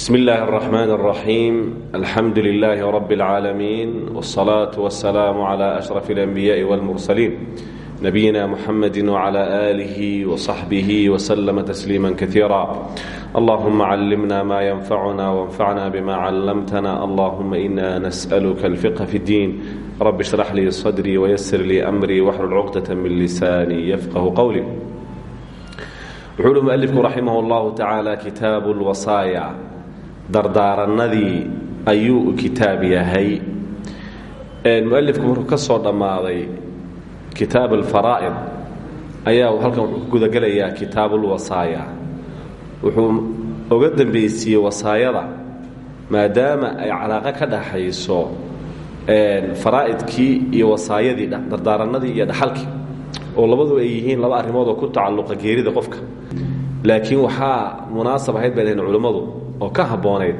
بسم الله الرحمن الرحيم الحمد لله رب العالمين والصلاة والسلام على أشرف الأنبياء والمرسلين نبينا محمد وعلى آله وصحبه وسلم تسليما كثيرا اللهم علمنا ما ينفعنا وانفعنا بما علمتنا اللهم إنا نسألك الفقه في الدين رب اشرح لي صدري ويسر لي أمري واحلل عقدة من لساني يفقه قولي وxuu uhi mualifku raximah اllahu tacaala kitaabu lwasaaya dardaaranadii ayuu kitaab yahay. Mualifku markuu ka soo dhammaaday kitaab alfaraa'id. Ayaa halkan wuxuu ku gudagelayaa kitaabulwasaaya wuxuu oga dambaysiiyey wasaayada maadaama ay calaaqo ka dhaxayso faraa'idkii iyo wasaayadii dardaaranadii iyo dhaxalkii oo labadu ay yihiin laba arrimood oo ku tacalluqa geerida qofka. Laakiin waxaa munaasab ahayd bay culimmadu oo ka habboonayd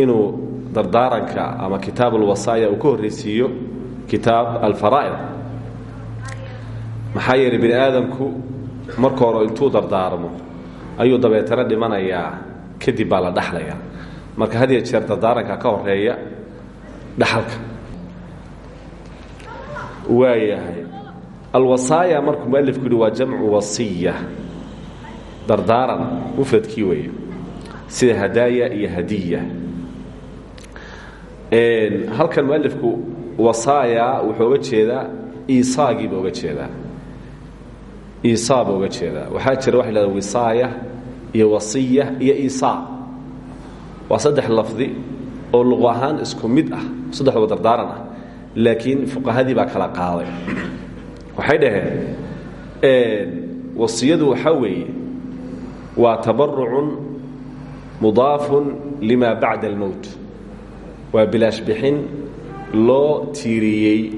inuu dardaaranka ama kitaab alwasaaya uu ka horraysiiyo kitaab alfaraa'id. Maxaa yeelay bini aadamku marka hore intuu dardaarmo ayuu dabeetana dhimanayaa kadib baa la dhaxlayaa. Marka had iyo jeer dardaaranka ka horreeya dhaxalka waayahay alwasaaya markuu mualifku yihi waa jamcu wasiya. Dardaaran mufradkii weeye sida hadaaya iyo hadiya. Halkan mualifku wasaaya wuxuu oga jeedaa iisaagiiba oga jeedaa. Iisaaba oga jeedaa. Jira waxa lahada wisaaya iyo wasiya iyo iisaa. Waa lafdi oo luq ahaan isku mid ah saddexdaba dardaaran ah laakiin fuqahadii baa kala qaaday. Waxay dhaheen wasiyadu waxaa weeye waa tabarucun mudaafun lima bacda almowt. Waa bilaash bixin loo tiiriyey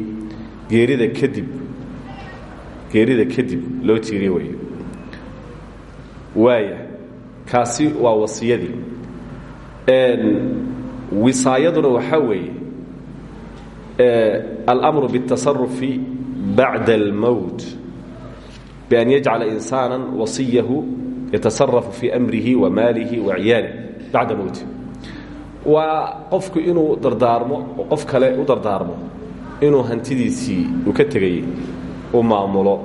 geerida kadib geerida kadib loo tiiriyey wey waaya kaasi waa wasiyadii. Wisaayaduna waxaa weeye almru bاtasarufi bacda almowt bian yajcala insaana wasiyahu yatasarafu fii amrihi wa maalihi wa ciyaalih bacda mowti waa qofku inuu dardaarmo oo qof kale u dardaarmo inuu hantidiisii uu ka tegayey uu maamulo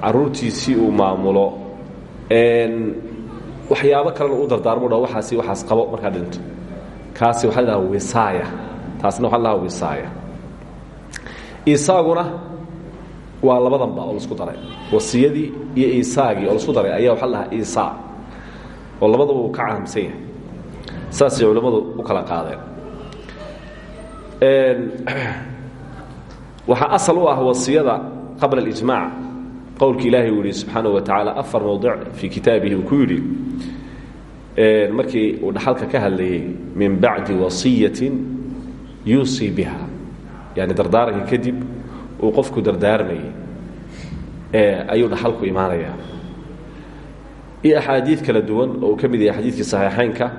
caruurtiisii uu maamulo waxyaabo kalena u dardaarmo dha waxaasi waxaas qabo markaa dhinto. Kaasi waxaa la wisaaya taasna waxaa la wisaaya. Isaaguna waa labadanba oo la isku daray. Wasiyadii iyo isaagii oo la isku daray ayaa waxa la dhahaa oo labadaba ka caamsan yahay. Saasay culimmadu u kala qaadeen. Waxaa asal u ah wasiyada qabla اlijmac qowlka ilaahay uu yihi wa tacaala afar mowdic fii kitaabihi uu ku markii uu dhaxalka ka hadlayey min bacdi wasiyatin yuusii biha yani dardaaranka kadib uu qofku dardaarmayay ayuu dhaxalku imaanayaa. Iyo axaadiid kala duwan oo uu ka mid xadiidkii saxiixaynka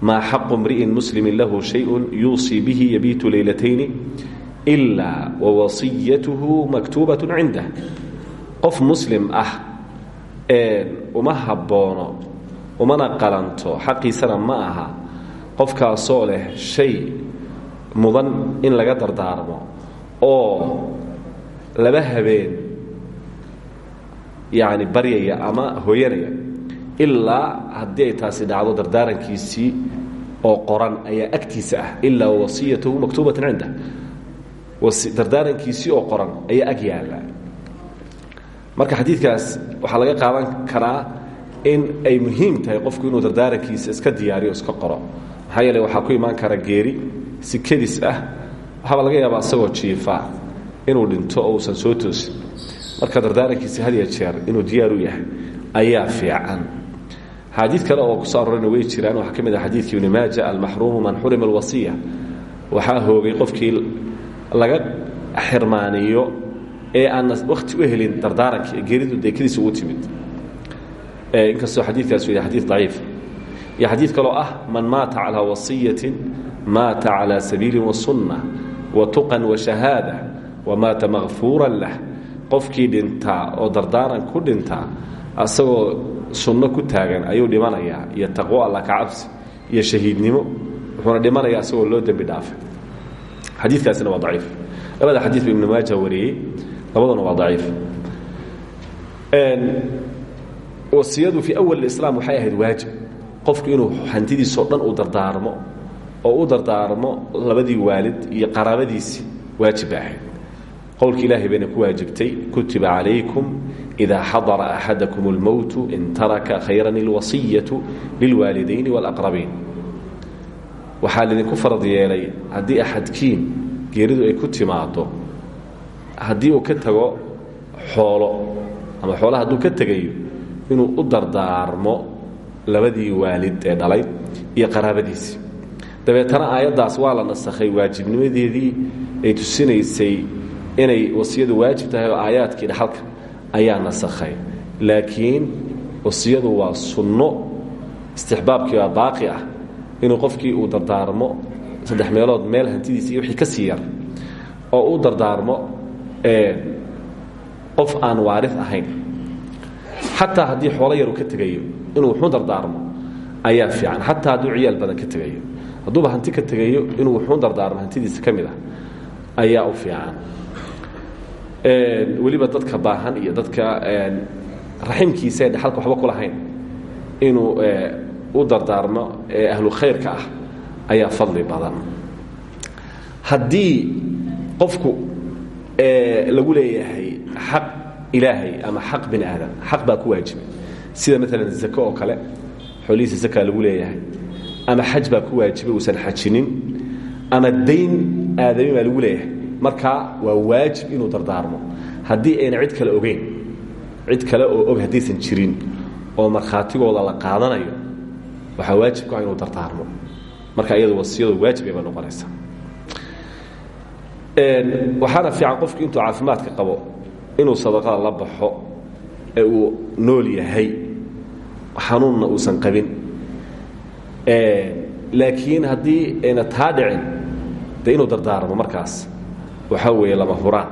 maa xaqu mri'in muslimin lahu shayun yuusii bihi yabiitu leylatayni ilaa wawasiyatuhu maktuubat cindah. Qof muslim ah uma habboono umana qalanto xaqiisana ma aha qofkaasoo leh shay mudan in laga dardaarmo oo laba habeen yani baryaya ama hooyanaya ilaa haddii ay taasi dhacdo dardaarankiisii oo qoran ayaa agtiisa ah ilaa wasiyatahu maktuubatan cindah dardaarankiisii oo qoran ayaa ag yaalla marka xadiidkaas waxaa laga qaadan karaa in ay muhiim tahay qofku inuu dardaarankiisa iska diyaariyo iska qoro. Maxaa yeele waxaa ku imaan kara geeri si kedis ah waxaaba laga yaabaa isagoo jiifa inuu dhinto oo uusan soo toosin. Marka dardaarankiisi had ya jeer inuu diyaar u yahay ayaa fiican. Xaadiid kale oo ku soo arorayna way jiraan waxaa ka mid ah xadiidkii ibni maaja almaxruumu man xurima alwasiya. Waxaa hoogay qofkii laga xirmaaniyo ee aan wakhti u helin dardaarankii geeridu deekadiisa ugu timid. Inkastoo xadiidkaas yahay xadiid daciif. Iyo xadiid kaloo ah man maata calaa wasiyatin maata calى sabiili wasunna watuqan washahaada wamaata makfuuran lah. Qofkii dhintaa oo dardaaran ku dhintaa asagoo sunno ku taagan ayuu dhimanayaa. Iyo taqwo alla ka cabsi iyo shahiidnimo wuxuuna dhimanaya asagoo loo dembi dhaafay. Xadiikaasina waa aciif labada xadiiba ibnu maaja wariyey labaduna waa aciif wasiyadu fii awal islaam waxay ahayd waajib. Qofku inuu hantidiisao dhan uu dardaarmo oo u dardaarmo labadii waalid iyo qaraabadiisii waajib ba ahayd qowlka ilaahay bayna ku waajibtay kutiba calaykum إida xadara axadakum اlmowtu in taraka khayran اlwasiyatu lilwaalidayn wاlaqrabiin waxaa lidinku farad yeelay haddii axadkiin geeridu ay ku timaado haddii uu ka tago xoolo ama xoolaha hadduu ka tegayo inuu u dardaarmo labadii waalid ee dhalay iyo qaraabadiisii dabeetana aayaddaas waa la nasakhay waajibnimadeedii ay tusinaysay inay wasiyadu waajib tahay oo aayaadkii ayaa nasakhay. Laakiin wasiyadu waa sunno istixbaabkii baa baaqi ah. Inuu qofkii uu dardaarmo saddex meelood meel hantidiisa wixii ka sii oo u dardaarmo qof aan waari ahayn. Xataa haddii xoolo yaru ka tegayo inuu wuxuu dardaarmo ayaa fiican. Xataa hadduu ciyaal badan ka tegayo. Hadduuba hanti ka tegayo inuu wuxuu dardaarmo hantidiisa ka ah ayaa u fiican weliba dadka baahan iyo dadka raximkiisa ee dhexalka waxba ku lahayn inuu u dardaarmo ee ahlu khayrka ah ayaa fadli badan. Haddii qofku lagu leeyahay xaq ilaahay ama xaq bini aadam xaq baa ku waajibay sida maalan zako oo kale xoolihiisa zakaa lagu leeyahay ama xaj baa ku waajibay uusan xajinin ama dayn aadami baa lagu leeyahay markaa waa waajib inuu dardaarmo. Haddii ayna cid kale ogeyn cid kale oo og haddaysan jirin oo markhaatigooda la qaadanayo waxaa waajib ku ah inuu dardaarmo. Marka iyadu wasiyadu waajib ayba noqonaysaa. Waxaana fiican qofku intuu caafimaadka qabo inuu sadaqada la baxo ee uu nool yahay xanuunna uusan qabin. Laakiin haddii ayna taa dhicin dardaarmo markaas waxaa weeye lama huraan.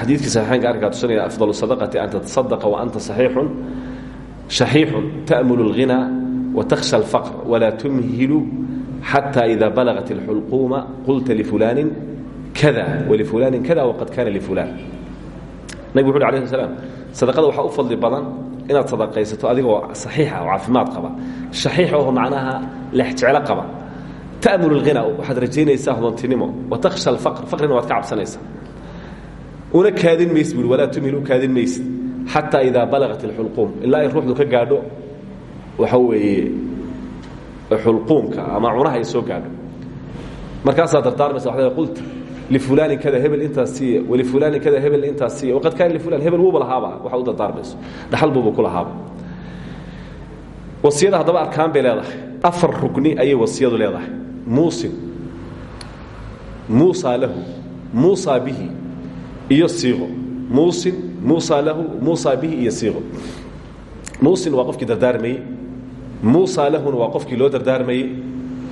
Xadiidkii saxiixaynka arkaa tusinaya afdal sadaqati an tatasadaqa wa anta saxiixun shaxiixun ta'mulu اlghinaa watakhsha alfaqr walaa tumhilu xataa ida balagat اlxulquuma qulta lifulaanin kada walifulaanin kada waqad kana lifulaan nabig wuxu uhi ala slam sadaqada waxaa u fadli badan inaad sadaqaysato adigoo saxiixa oo caafimaad qaba. Shaxiix oo macnaha leexjeclo qaba ta'mulu اlghina waxaad rajaynaysaa hodontinimo watakhsha alfaqr faqrina waad ka cabsanaysaa una kaadin mays buui walaa tumhilu kaadin maysid xataa idaa balagat اlxulquum ilaa ay ruuxdu ka gaadho waxa weeye xulquumka ama cunaha ay soo gaadho markaasaa dardaarmaysa waxda qulta lifulaanin kada hebel intaas siiya walifulaanin kada hebel intaas siiya waqad kaana lifulan hebel wuuba lahaaba waxa u dardaarmayso dhaxal buuba ku lahaaba wasiyada haddaba arkaan bay leedahay afar rugni ayay wasiyadu leedahay muusin muusaa lahu muusaa bihi iyo siiqo muusin muusaa lahu muusaa bihi iyo siiqo muusin waa qofkii dardaarmayey muusaa lahuna waa qofkii loo dardaarmayey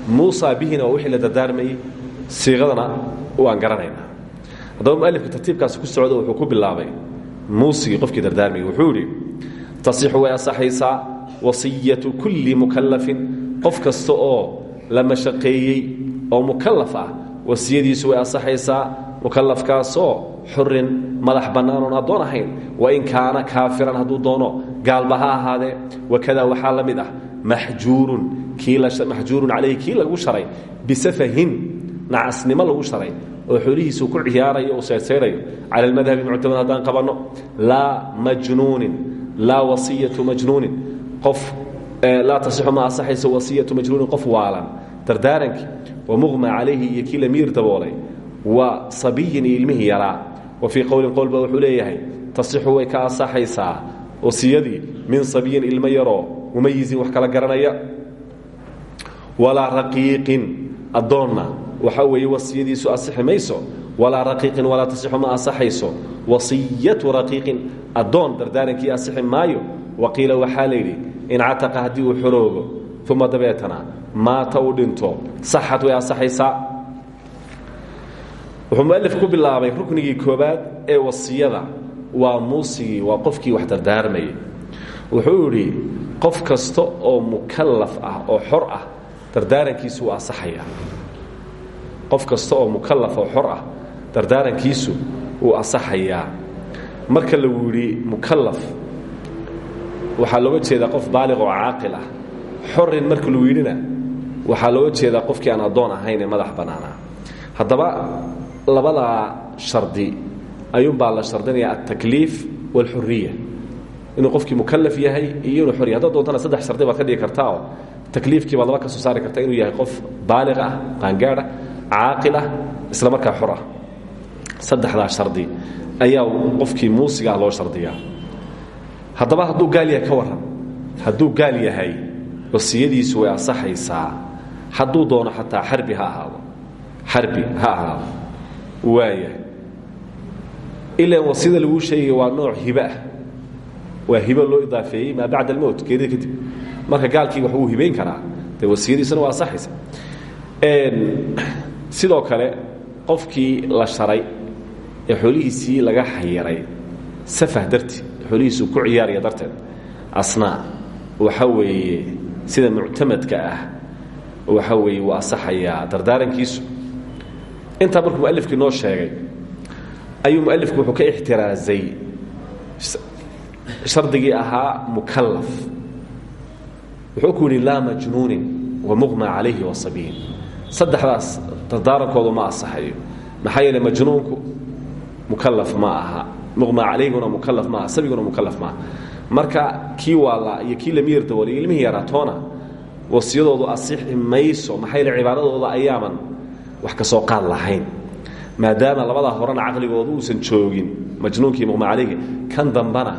muusaa bihina waa wixii la dardaarmayey siiqadana waan garanaynaa. Haddaba mualifka tartiibkaasi ku socdo wuxuu ku bilaabay muusigii qofkii dardaarmayey wuxuu yidhi tasixu way asaxaysaa wasiyatu kulli mukallafin. Qof kasta oo la mashaqeeyey oo mukallaf ah. Wasiyadiisu way asaxaysaa mukallafkaasoo xurin madax bannaan oon addoon ahayn. Wain kaana kaafiran hadduu doono gaalba ha ahaadee wakada waxaa la mid ah maxjuurun maxjuurun kii lagu sharay bisafahin nacasnimo lagu sharay oo xoolihiisu ku ciyaarayo uu seyrseerayo cala almadhabi muctamad haddaan qabanno laa majnuunin wasiyatu majnuunin. Qof laa tasixu ma asaxayso wasiyatu majnuunin qof waalan. Dardaarankii wa muqma calayhi iyo kii la miir daboolay wa sabiyin iyo ilmihii yaraa. Wa fii qowlin qowlba wuxuu leeyahay tasixu way ka asaxaysaa wasiyadii min sabiyin ilmo yaroo mumayizin wax kala garanaya. Walaa raqiiqin addoonna waxaa weeye wasiyadiisu asixi mayso walaa raqiiqin walaa tasixu waqiila waxaa layidhi in cataqa haddii uu xoroogo uma dabeetana maata uu dhinto saxad way asaxaysaa wuxuu mualif ku bilaabay ruknigii koobaad ee wasiyada waa muusigii waa qofkii wax dardaarmayay. Wuxuu idhi qof kasta oo mukallaf ah oo xor ah dardaarankiisu wuu asaxaya qof kasta oo mukallaf oo xor ah dardaarankiisu wuu asaxayaa marka lagu yidhi mukallaf waxaa looga jeedaa qof baaliq oo caaqil ah. Xorin marka lagu yidhina waxaa looga jeedaa qofkii aan addoon ahayn ee madax bannaanaa. Haddaba labadaa shardi ayuunbaa la shardinaya altakliif wاlxuriya inuu qofkii mukalaf yahay iyo inuu xor yahay haddaad doontana saddex shardi baad ka dhigi kartaoo takliifkii baad laba ka soo saari kartaa inuu yahay qof baaliq ah qaangaadh ah caaqil ah isla markaa xor ah. Saddexdaa shardi ayaa qofkii muusiga ah loo shardiyaa haddaba hadduu gaal yahay ka warran. Hadduu gaal yahay wasiyadiisu way ansaxaysaa. Hadduu doono xataa xarbi ha ahaado. Xarbi ha ahaado. Waaya ilan wasiyada laguu sheegaya waa nooc hibe ah. Waa hibo loo idaafeeyey maa bacda almowt geerida kadib marka gaalkii wax uu hibayn karaa dee wasiyadiisuna waa ansaxaysa. Sidoo kale qofkii la sharay ee xoolihiisii laga xayiray safah darti xoolihiisu ku ciyaaraya darteed. Asnaa waxa weeye sida muctamadka ah waxa weeye wuu asaxayaa dardaarankiisu. Intaa markuu mualifkii noo sheegay ayuu mualifku wuxuu ka ixtiraazay shardigii ahaa mukallaf. Wuxuu ku yidhi laa majnuunin wa muqma calayhi wasabiin saddexdaas dardaarankoodu ma asaxayo. Maxaa yeele majnuunku mukallaf ma aha muqma calayhiguna mukallaf maaha sabiguna mukallaf maaha. Marka kii waala iyo kii lama yardawool iyo ilmihii yaraatoona wasiyadoodu asixi mayso maxaa yeele cibaaradooda ayaaman? Wax ka soo qaad lahayn. Maadaama labadaa horena caqligoodu uusan joogin majnuunkii muqma calayhi kan dambana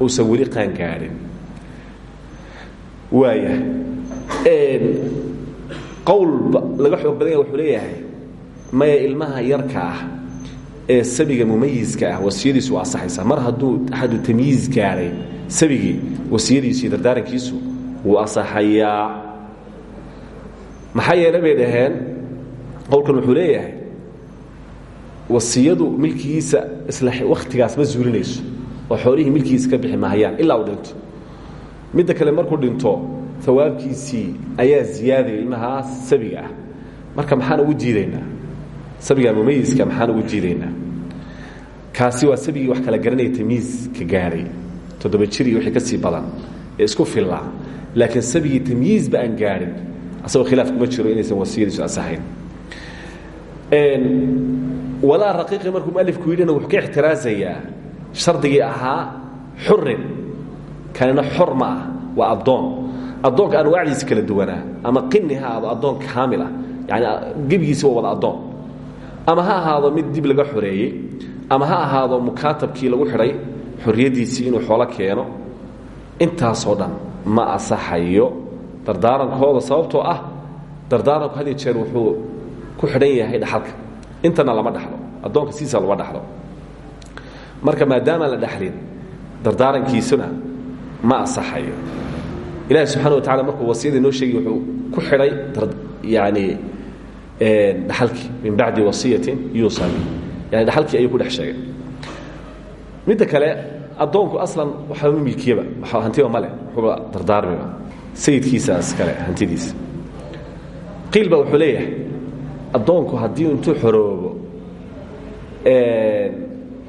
uusan weli qaangaadhin. Waaya. Qowl laga xoog badan yaha wuxuu leeyahay maya ilmaha yarka ah ee sabiga mumayiska ah wasiyadiisu asaxaysaa mar hadduu axadu tamyiiz gaadhay sabigii wasiyadiisu dardaarankiisu wuu asaxayaa. Maxaa yeele bay dhaheen wuxuu leeyahay wasiyadu milkigiisa isla wakhtigaas ma zuulinayso oo xoolihii milkigiisa ka bixi mahayaan ilaa uu dhinto midda kale markuu dhinto awaabkiisii ayaa ziyaadaya ilmahaas sabiga ah. Marka maxaan ugu jiidaynaa sabiga mumayiska maxaan ugu jiidaynaa? Kaasi waa sabigii wax kala garanaya tamyiizka gaadhay toddoba jir iyo wixii ka sii badan ee isku fillaa laakiin sabigii tamyiizba aan gaadhin asagoo khilaaf kuma jiro inaysan wasiyadiisu asaxayn walaa raqiiqi markuu mualifku yidhina wuxuu ka ixtiraasayaa shardigii ahaa xurin kanina xor ma ah waa addoon. Addoonka anwaacdiisa kala duwanaa ama qini ha ahaado addoon kaamil ah. Yani gebigiisa waa wada addoon ama ha ahaado mid dib laga xoreeyey ama ha ahaado mukaatabkii lagu xidhay xorriyaddiisii inuu xoolo keeno intaasoo dhan ma asaxayo. Dardaarankooda sababtoo ah dardaaranku had jeer wuxuu ku xidhan yahay dhaxalka. Intana lama dhaxlo addoonka siisa lama dhaxlo. Marka maadaamaan la dhaxlin dardaarankiisuna ma asaxayo. Ilahi subxana wa tacala markuu wasiyadii noo sheegay wuxuu ku xidhay yani dhaxalkii min bacdi wasiyatin yuusa yani dhaxalkii ayuu ku dhex sheegay. Midda kale addoonku aslan waxba ma milkiyaba hantiba male wuxuuba dardaarmiba. Sayidkiisaas kale hantidiisa. Qiil ba wuxuu leeyahay addoonku haddii intuu xoroobo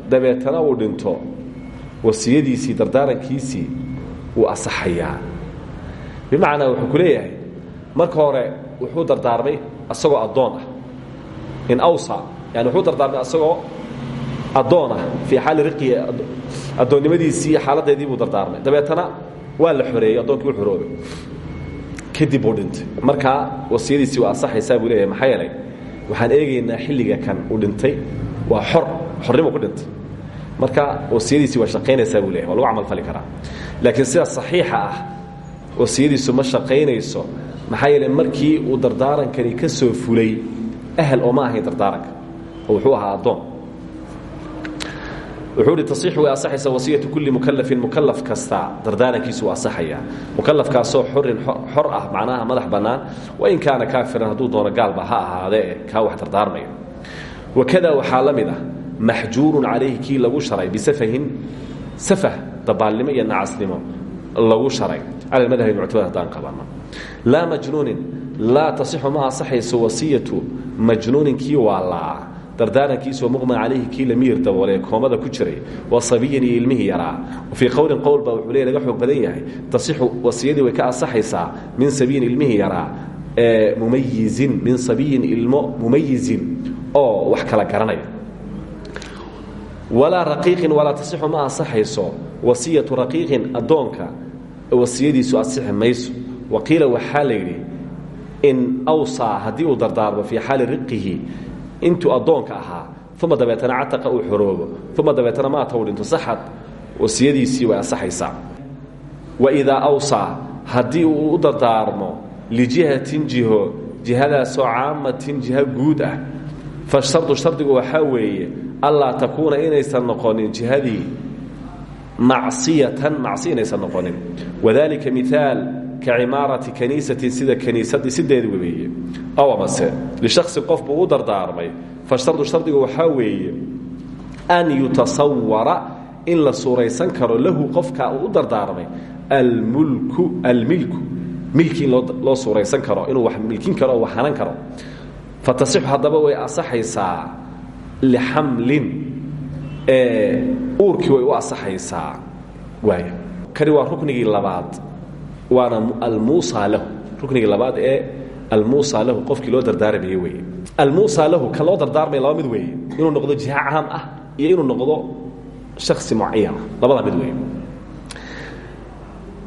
dabeetana uu dhinto wasiyadiisii dardaarankiisii wuu asaxayaa. Bimacnaa wuxuu ku leeyahay marka hore wuxuu dardaarmay asagoo addoon ah. In awsa yani wuxuu dardaarmay asagoo addoon ah fii xaali riqi addoonnimadiisii iyo xaaladdeedii buu dardaarmay. Dabeetana waa la xoreeyey addoonkii u xoroobay kadib buu dhintay. Markaa wasiyadiisii waa asaxaysaa buu leeyahay maxaa yeelay waxaan eegaynaa xilliga kan uu dhintay. Waa xor xornimo ku dhintay. Marka wasiyadiisii waa shaqaynaysaa buu leyahy waa lagu camal fali karaa. Laakiin sida saxiixa ah wasiyadiisu ma shaqaynayso maxaa yeele markii uu dardaarankani ka soo fulay ahal oo ma ahayn dardaaranka oo wuxuu ahaa addoon. Wuxuu hi taصiix way asaxaysa wasiyatu kulli mukalafin mukalaf kasta. Dardaarankiisu asaxaya mukalafkaasoo xorin xor ah macnaha madax bannaan wain kaana kaafiran hadduu doono gaalba ha ahaadee kaa wax dardaarmaya wakada waxaa la mid ah maxjuurun calayhi kii lagu sharay bisafahin safah dabaalnimo iyo nacasnimo lagu sharay. Cala madhabi muctamad haddaan qabano laa majnuunin laa tasixu ma asaxayso wasiyatu. Majnuunin kii waalaa dardaarankiisoo muqma calayhi kii la miyir koomada ku jiray wa sabiyin iyo ilmihii yaraa fii qowlin qowl baa laga xoog badan yahay. Tasixu wasiyadii way ka asaxaysaa min sabiyin ilmihii yaraa mumayizin min sabiyin ilmo mumayizin oo wax kala garanaya walaa raqiiqin walaa tasixu ma asaxayso wasiyatu raqiiqin addoonka. Wasiyadiisu asixi waqiila waxaa la yidhi in awsaa haddii uu dardaarmo fii xaali riqihi intuu addoonka ahaa uma dabeetana cataqa uu xoroobo uma dabeetana maata uu dhinto saxad wasiyadiisii way asaxaysaa waidaa awsaa haddii uu u dardaarmo lijihatin jiho jihadaasoo caamatin jiho guud ah fashardu shardigu waxaa weeye allaa takuuna inaysan noqonin jihadii macsiyatan macsi inaysan noqonin. Wadalika miaal ka cimaarati kaniisatin sida kaniisad dhisideedi weeye. Ow amase lishaksin qof buu dardaarmay fashardu shardigu waxaa weeye an yutasawara in la suuraysan karo lahu qofka uu u dardaarmay almulku almilku milki in loo karo inuu wax milkin karo wax hanan karo. Fatasixu haddaba way asaxaysaa lixamlin uurkii way u asaxaysaa waay kani waa ruknigii labaad waana almuusa lahu. Ruknigii labaad ee almuusa lahu qofkii loo dardaarmaye weeye almuusa lahu ka loo dardaarmaya laba mid weeye inuu noqdo jiha caam ah iyo inuu noqdo shaksi mucayana labada mid weeye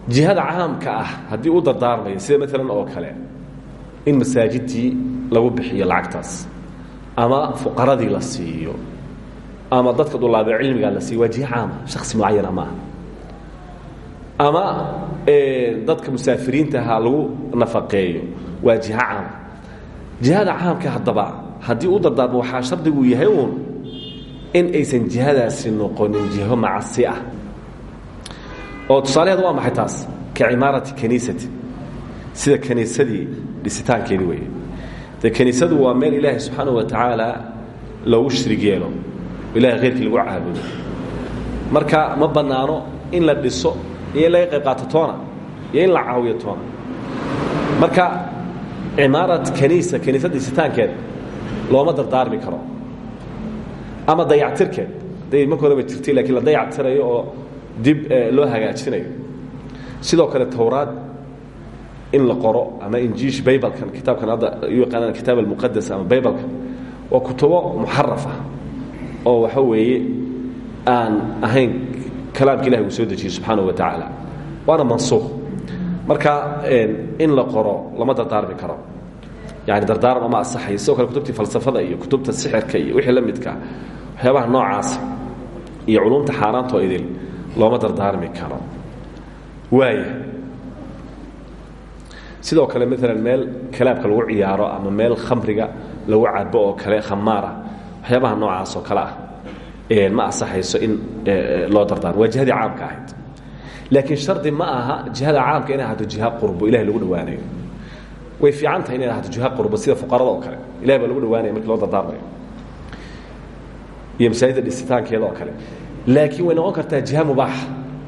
jihada caamka ah haddii u dardaarmaya sida maalan oo kale in masaajidtii lagu bixiyo lacagtaas ama fuqaradii la siiyo ama dadka dulaaba cilmigaa la siiyo waa jiha caama shaksi mucayana maaha. Ama dadka musaafiriintaha lagu nafaqeeyo. Waa jiha caama jihada caamka haddaba haddii u dardaarmo waxaa shardigu yahay uun in aysan jihadaasi noqonin jiho macasi ah. Oo tusaalaheedu waa maxay taas? Ka cimaarati kaniisati. Sida kaniisadii dhisitaankeedii weeye. Dee kaniisadu waa meel ilaahay subxaana wa tacaala loogu shirig yeelo. Ilahay khayrkii lagu caabudo. Marka ma bannaano in la dhiso iyo laga qayb qaato toona iyo in la caawiyo toona marka cimaarad kaniisa kaniisad dhisitaankeed looma dardaarmi karo. Ama dayactirkeed. Haday marka horeba jirtay lakiin la dayactirayo oo dib loo hagaajinayo. Sidoo kale towraad in la qoro ama injiish baybalkan kitaabkan hadda u yaqaanaan kitaab almuqadas ama baybalkan waa kutubo muxaraf ah oo waxa weeye aan ahayn kalaamka ilahi uu soo dejiyey subxaana wa tacaala waana mansuuq marka in la qoro lama dardaarmi karo. Yani dardaaran ama asaxay sidoo kale kutubtii falsafada iyo kutubta sixirka iyo wixii la midka waxyaabaha noocaasa iyo culumta xaaraantoo idil looma dardaarmi karo. Waaya sidoo kale maalan meel kalaabka lagu ciyaaro ama meel khamriga lagu cabo oo kale khamaara waxyaabaha noocaas oo kale ah ma asaxayso in loo dardaarmo waa caamka ahayd laakiin shardi ma aha jihada caamka inay ahaato jiha qurbo ilahay lagu dhawaanayo. Way fiican tahay inay ahaato jiha qurbo sida fuqarada oo kale. Ilahay baa lagu dhawaanaya markii loo dardaarmayo. Iyo masaajidda dhisitaankeeda oo kale. Laakiin way noqon kartaa jiha mubaaxa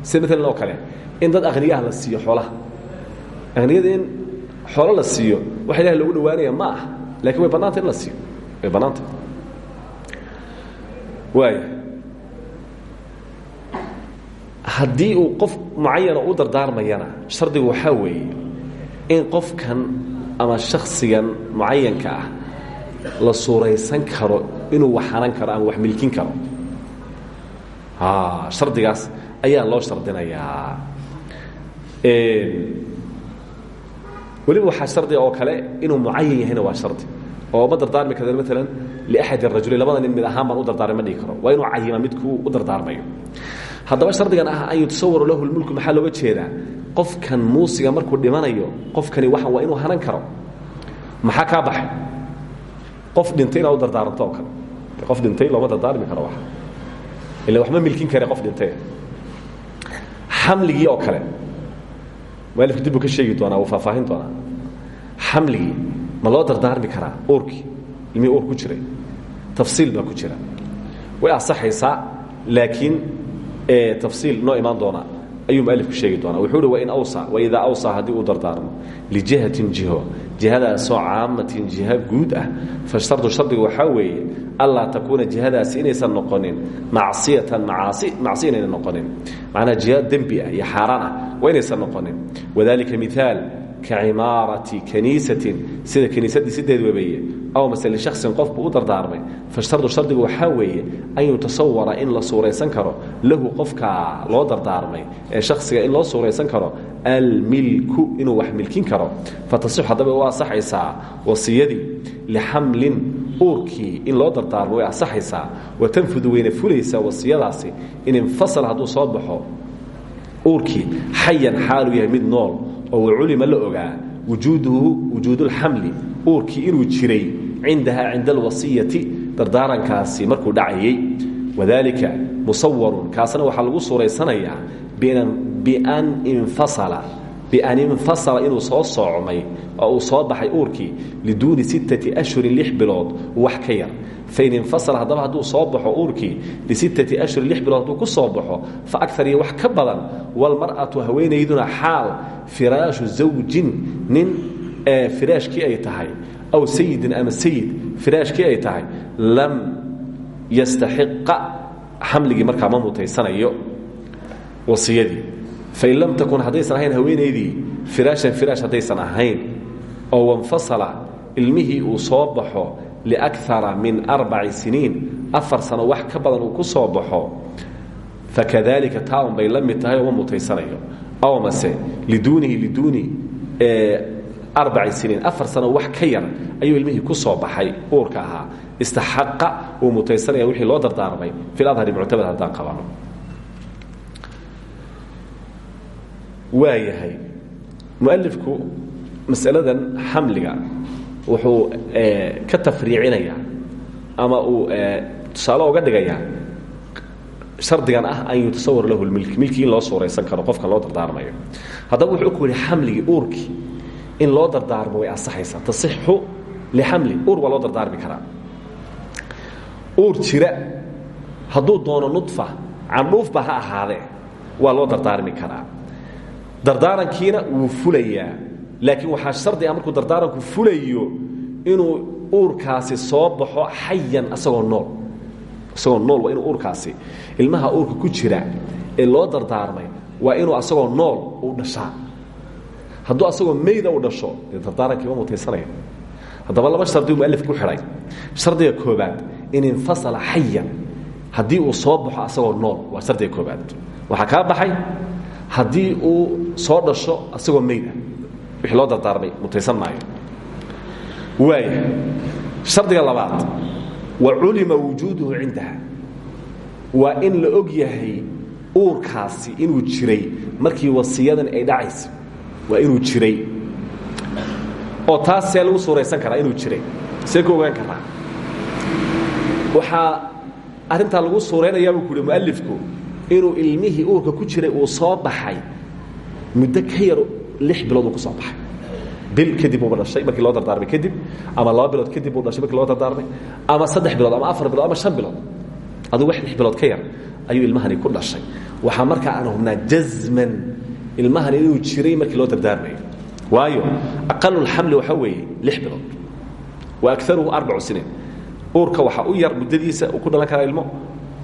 sida maalan oo kale in dad akhniyaha la siiyo xoolaha. Akhniyada in xoolo la siiyo waxa ilahay lagu dhawaanaya ma aha. Lakiin way bannaanta in la siiyo. Way bannaanta waaya haddii uu qof mucayana u dardaarmayana shardigu waxaa weeye in qofkan ama shaksigan mucayanka ah la suuraysan karo inuu wax hanan karo ama wax milkin karo. Shardigaas ayaa loo shardinayaa. Weliba waxaa shardiga oo kale inuu mucayan yahayna waa shardi. Oo ma dardaarmi karo maalan liaxad rajulayn labada nin mid ahaan baan u dardaarmay ma dhigi karo. Waa inuu cayima midkuu u dardaarmayo haddaba shardigan ah an yutasawaru lahu lmulku maxaa looga jeedaa? Qofkan muusiga markuu dhimanayo qofkani waxan waa inuu hanan karo. Maxaa kaa baxay? Qof dhintay inaad u oo kale. Qof dhintay looma dardaarmi karo wa ila wax ma milkin kare qof dhintay. Xamligii oo kale. Mualifku dib buu ka sheegi doonaa wuu faahfaahin doonaa. Xamligii ma loo dardaarmi karaa uurkii ilmihii uur ku jiray. Tafsiil baa ku jira. Way asaxaysaa laakiin tafsiil noo imaan doona ayuu mualifku sheegi doonaa. Wuxuu uhi wain awsa waidaa awsaa haddii uu dardaarmo lijihatin jiho jihadaasoo caamatin jiha guud ah fashtardu shardiga waxaa weeye allaa takuuna jihadaasi inaysan noqonin macsiyatan macsi inayna noqonin. Macnaha jiha dembi ah iyo xaaraan ah inaysan noqonin. Wadalika miaal kacimaarati kaniisatin sida kaniisadii sideed webeeye aw mase lishaksin qof buu u dardaarmay fashtardu shardigu waxaa weeye an yutasawara in la suuraysan karo lahu qofkaa loo dardaarmay ee shaksiga in loo suuraysan karo almilku inuu wax milkin karo fatasix haddaba u asaxaysaa wasiyadii lixamlin uurkii in loo dardaarmo way asaxaysaa watanfudu wayna fulaysaa wasiyadaasi in infasal hadduu soo baxo uurkii xayan xaaluu yahay mid nool oo waculima la ogaa wujuuduhu wujuudulxamli uurkii inuu jiray cindaha cinda alwasiyati dardaarankaasi markuu dhacayey wadalika musawarun kaasna waxaa lagu suuraysanayaa bian infasala bian infasala inuu soo soocmay oo uu soo baxay uurkii liduuni sittati ashhurin lix bilood wax ka yar fain infasala haddaba hadduu soo baxo uurkii lisittati ashhurin lix bilood hadduu ku soo baxo fa agar iyo wax ka badan walmar'atu haweenayduna xaal firaashu zawjin nin firaashkii ay tahay aw sayidin ama sayid firaashkii ay tahay lam yastaxiqa xamligii markaa ma mutaysanayo wasiyadii fain lam takun haddaysan ahayn haweenaydii firaashan firaash haddaysan ahayn oo wanfasala ilmihii uu soo baxo min arbaci siniin afar sano wax ka badan uu ku soo baxo fakadalika taaun bay la tahay oo ma mutaysanayo aw mase liduunihi liduuni arbaci siniin afar sano wax ka yar ayuu ilmihii ku soo baxay uurka ahaa istaxaqa uu mutaysanaya wixii loo dardaarmay fi adhari muctamad haddaan qabano waa yahay. Mualifku masaladan xamliga wuxuu ka tafriicinayaa ama uu tusaale oga dhigayaa shardigan ah an yutasawar lahu lmilk milkii in loo suuraysan karo qofkan loo dardaarmayo. Haddaba wuxuu ku yihi xamligii uurkii in loo dardaarmo way asaxaysaa tasixu lixamli uur waa loo dardaarmi karaa. Uur jira hadduu doono nudfa candhuufba ha ahaadee waa loo dardaarmi karaa dardaarankiina wuu fulayaa. Laakiin waxaa shardi ah markuu dardaaranku fulayo inuu uurkaasi soo baxo xayan asagoo nool. Isagoo nool waa inuu uurkaasi ilmaha uurka ku jira ee loo dardaarmay waa inuu asagoo nool uu dhashaa. Hadduu asagoo mayda u dhasho dee dardaarankii ma mutaysanaya haddaba laba shardi mualif ku xidhay shardiga koobaad in infasala xayan haddii uu soo baxo asagoo nool waa shardiga koobaad waxaa kaa baxay haddii uu soo dhasho asagoo mayda wixii loo dardaarmay mutaysan maayo. Waaya shardiga labaad wa culima wujuuduhu cindaha. Waa in la og yahay uurkaasi inuu jiray markii wasiyadan ay dhacaysa waa inuu jiray. Oo taas see lagu suuraysan karaa inuu jiray. See ogaan karaa. Waxaa arrintaa lagu suuraynayaa buu ku uhi mualifku inuu ilmihii uurka ku jiray uu soo baxay muddo ka yar lix bilood uu ku soo baxay. Bil kadib uuba dhashay markii loo dardaarmay kadib ama laba bilood kadib uu dhashay markii loo dardaarmay ama saddex bilood ama afar bilood ama shan bilood. Aduu wax lix bilood ka yar ayuu ilmahani ku dhashay. Waxaa markaa aan hubnaa jazman ilmahani inuu jiray markii loo dardaarmayo waayo aqalulxamli waxaa weeye lix bilood. Wa agaruhu arbacu siniin. Uurka waxaa u yar muddadiisa uu ku dhalan karaa ilmo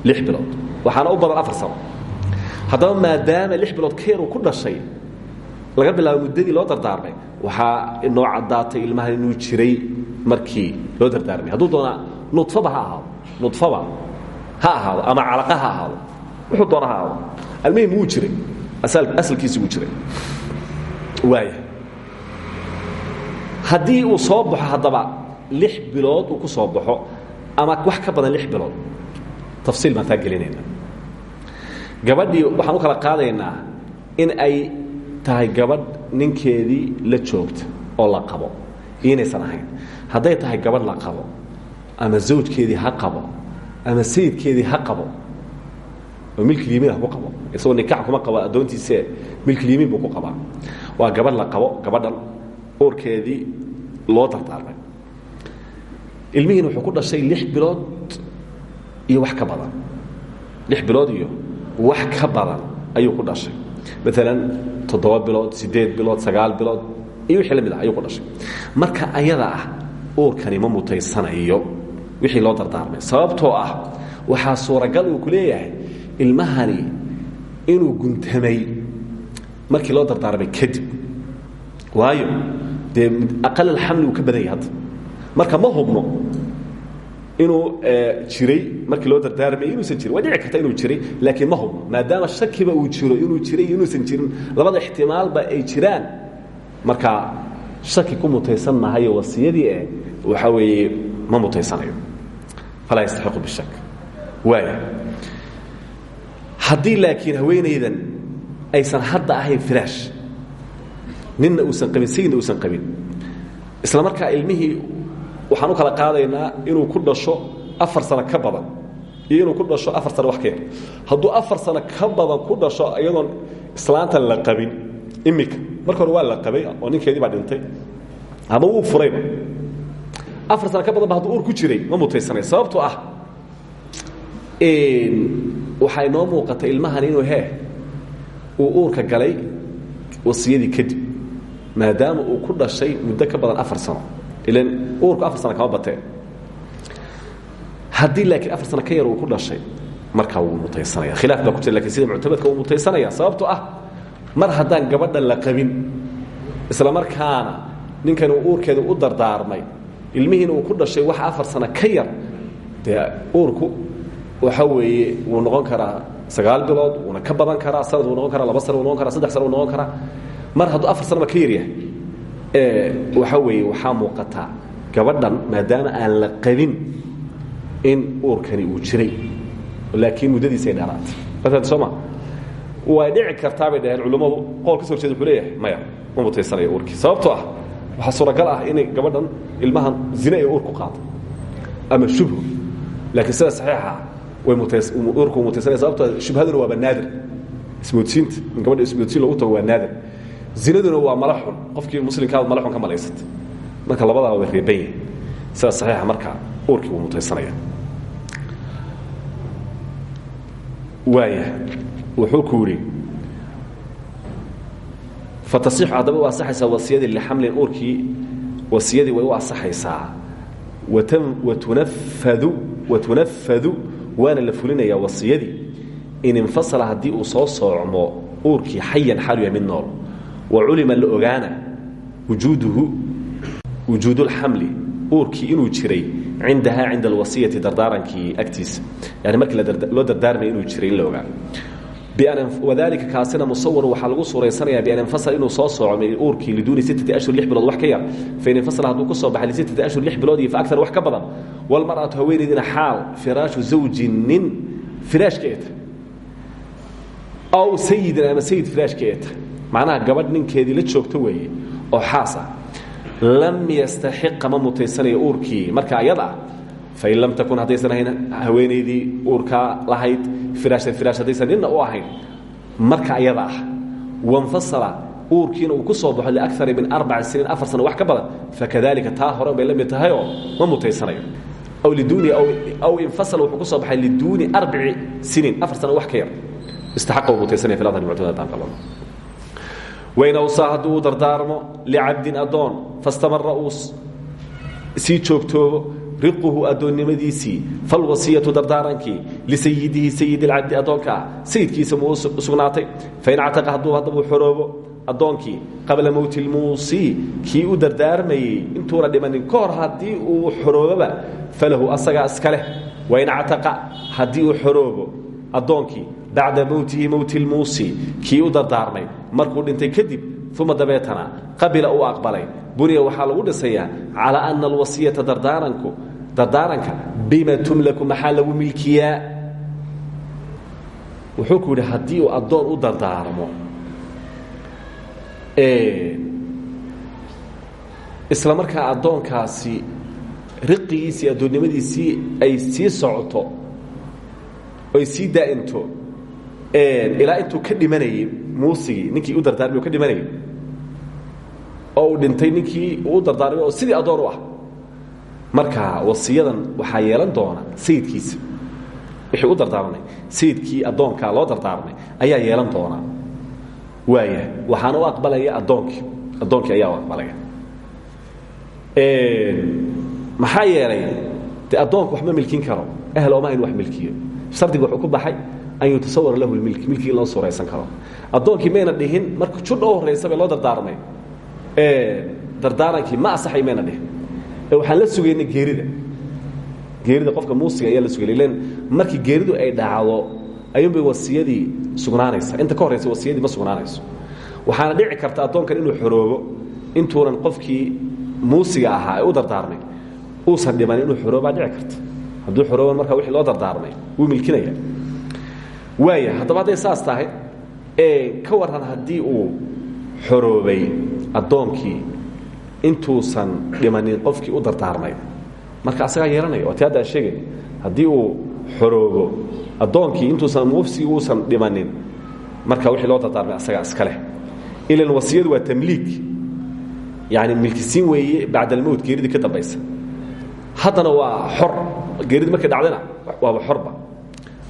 lix bilood. Waxaana u badan afar sano. Haddaba maadaama lix bilood ka yar uu ku dhashay laga bilaabo muddadii loo dardaarmay waxaa inoo caddaatay ilmahan inuu jiray markii loo dardaarmay. Hadduu doonaa nudfaba ha ahaado ha ama calaqa ha ahaado wuxuu doona ha ahaado. Almuhim wuu jiray. Asalkiisi jiray. Waaya haddii uu soo baxo haddaba lix bilood uu ku soo baxo ama wax ka badan lix bilood tafsiil baan taa gelinayna gabadhii waxaan u kala qaadaynaa in ay tahay gabadh ninkeedii la joogta oo la qabo. Inaysan ahayn. Hadday tahay gabadh la qabo ama zawjkeedii ha qabo ama sayidkeedii ha qabo oo milkilyimiin ha ku qabo isagoo nikax kuma qabo addoontiise milkilyimiin buu ku qabaa. Waa gabadh la qabo gabadhan uurkeedii loo dardaarmay ilmihiina wuxuu ku dhashay lix bilood iyo wax ka badan. Lix bilood iyo wax ka badan ayuu ku dhashay. Maalan toddoba bilood siddeed bilood sagaal bilood iyo wixii la mid ah ayuu ku dhashay. Marka ayada ah uurkani ma mutaysanayo wixii loo dardaarmay sababtoo ah waxaa suuragal uu ku leeyahay ilmahani inuu guntamay markii loo dardaarmay kadib. Waayo dee aqalal xamli uu marka ma hubno inuu jiray markii loo dardaarmay inuusan jirin. Waa dhici karta inuu jiray laakiin ma hubno maadaama shakiba uu jiro inuu jiray iyo inuusan jirin labada ixtimaalba ay jiraan. Marka shaki ku mutaysan mahayo wasiyadii eh waxaa weeye ma mutaysanayo. Falaa yastaxiqu bishak. Waaya haddii laakiin haweenaydan aysan hadda ahayn firaash ninna uusan qabin sayidna uusan qabin isla markaa ilmihii waxaan u kala qaadaynaa inuu ku dhasho afar sano ka badan. Iyo inuu ku dhasho afar sano wax ka yar. Hadduu afar sano ka badan ku dhasho iyadoon islaantan la qabin imika. Marka waa la qabay oo ninkeedii baa dhintay. Ama wuu furayba afar sano ka badan ba hadduu ku jiray ma mutaysanay. Sababtoo ah waxaa inoo muuqata ilmahan inuu hee uu uurka galay wasiyadii kadib maadaama uu ku dhashay muddo ka badan afar sano uurku afar sano kama batee. Haddii laakiin afar sano ka yar uu ku dhashay markaa wuu mutaysanaya khilaaf baa ku jira laakiin sida muctamadka wuu mutaysanaya sababtoo ah mar haddaan gabadhan la qabin isla markaana ninkan uu uurkeeda u dardaarmay ilmihiina uu ku dhashay wax afar sano ka yar dee uurku waxa weeye wuu noqon karaa sagaal bilood wuuna ka badan karaa sanad wuu noqon karaa laba sana wuu noqon karaa saddex sana wuu noqon karaa. Mar hadduu afar sanaba ka yaryahay waxa weeye waxaa muuqataa gabadhan maadaama aan la qabin in uurkani uu jiray. Laakiin muddadiisay dheeraatay sooma way dhici kartaa bay dhaheen culimmadu. Qool ka soo horjeeda wuxuu leeyahay maya ma mutaysanayo uurkii. Sababtoo ah waxaa suuragal ah inay gabadhan ilmahan zine ay uurku qaado ama shubhu. Laakiin sida saxiixa mutays uurku mutaysanaya sababtoo shubhaduna waaba naadir. Ismoodsiinta in gabadha ismoodsiin lagu tago waa naadir zinaduna waa mala xun. Qofkii muslimkaad mala xun ka malaysata marka labadaa way reeban yihiin saxiixa marka uurkii wuu mutaysanaya. Waaya wuxuu ku yidhi fatasixu haddaba u asaxaysaa wasiyadii lixamlin uurkii. Wasiyadii way u asaxaysaa. Watunafadu watunafadu waana la fulinayaa wasiyadii. In infasala haddii uu soo soocmo uurkii xayan xaalu yahay mid nool wa culima la ogaana wujuuduhu wujuudulxamli uurkii inuu jiray cindahaa cinda alwasiyati dardaarankii agtiisa. Yani markii loo dardaarmaya inuu jiray in la ogaa wadalika kaasina musawaru waxaa lagu suuraysanaya bian infasal inuu soo soocmay uurkii liduuni sittati ashhur lix bilood wax ka yar. Fain infasala hadduu ku soo baxay lisittati ashhur lix bilood iyo fa agar wax ka badan. Walmar'atu haweenaydina xaal firaashu zawji nin firaashka ee tahay aw sayidin ama sayid firaashka ee tahay macnaha gabadh ninkeedii la joogto weeye oo xaas lam yastaxiqa ma mutaysanayo uurkii. Marka ayada ah fain lam takun haddaysan ahayn haweenaydii uurkaa lahayd iraashan firaash haddaysan ninna u ahayn marka ayada ah wanfasala uurkiina uu ku soo baxo liakara min arbaci siniin afar sano wax ka badan fakadalika taa hore bay la mid ma mutaysanayo. Aw liduuni aw infasala wuxuu ku soo baxay liduuni arbaci siniin afar sano wax ka yar. Istaxaqa mutaysanaya filadar muctamada baan qabano wain awsaa hadduu uu dardaarmo licabdin addoon fastamara uu sii joogtoobo riquhu addoonnimadiisii falwasiyatu dardaarankii lisayidihi sayid alcabdi addoonka ah sayidkiisa muu u sugnaatay fain cataqa hadduu haddabuu xoroobo addoonkii qabla mowti lmuusii kii u dardaarmayey intuuna dhimanin ka hor haddii uu xorooboba falahu asagaa iska leh bacda mowtihi mowti lmuusii kii u dardaarmay. Markuu dhintay kadib uma dabeetana qabila uu aqbalay. Buniya waxaa lagu dhisayaa calaa ana alwasiyata dardaaranku dardaaranka bima tumlaku maxaa lagu milkiyaa? Wuxuu ku yidhi haddii uu addoon u dardaarmo isla markaa addoonkaasi riqigiisii addoonnimadiisii ay sii socoto ay sii daa'into ilaa intuu ka dhimanayey muusigii ninkii u dardaarmay ka dhimanayay oo uu dhintay ninkii uu u dardaarmay oo sidii addoon u ah. Marka wasiyadan waxaa yeelan doona sayidkiisa wixii u dardaarmay sayidkii addoonkaa loo dardaarmay ayaa yeelan doonaa waaya waxaana u aqbalaya addoonkii ayaa u aqbalaya. Maxaa yeelay de addoonku wax ma milkin karo ahl ooma in wax milkiyo. Shardiga wuxuu ku baxay an yutasawara lahu lmilk milkii in loo suuraysan karo. Addoonkii mayna dhihin marka judha u horraysa loo dardaarmay. Dardaarankii ma asaxay mayna dhihin. Waxaan la sugaynay geerida. Geerida qofka muusiga ayaa la sugay markii geeridu ay dhacdo ayuunbay wasiyadii sugnaanaysa inta ka horraysa wasiyadii ma sugnaanayso. Waxaana dhici karta addoonkan inuu xoroobo intuunan qofkii muusiga ahaa ee u dardaarmay uusan dhiman inuu xoroobaa dhici karta. Hadduu xorooban markaa wixii loo dardaarmay wuu milkinaya waaya haddaba hadday saas tahay ee ka warran haddii uu xoroobay addoonkii intuusan dhimanin qofkii u dardaarmay. Marka asagaa yeelanaya waati hadda aan sheegay haddii uu xoroobo addoonkii intuusan mufsigi uusan dhimanin marka wixii loo dardaarmay asagaa iska leh. Ilan wasiyadu waa tamliik yani milkisiin weeye bacd almowt geeridii ka dambaysa. Haddana waa xor geeridii markay dhacdana waaba xorba.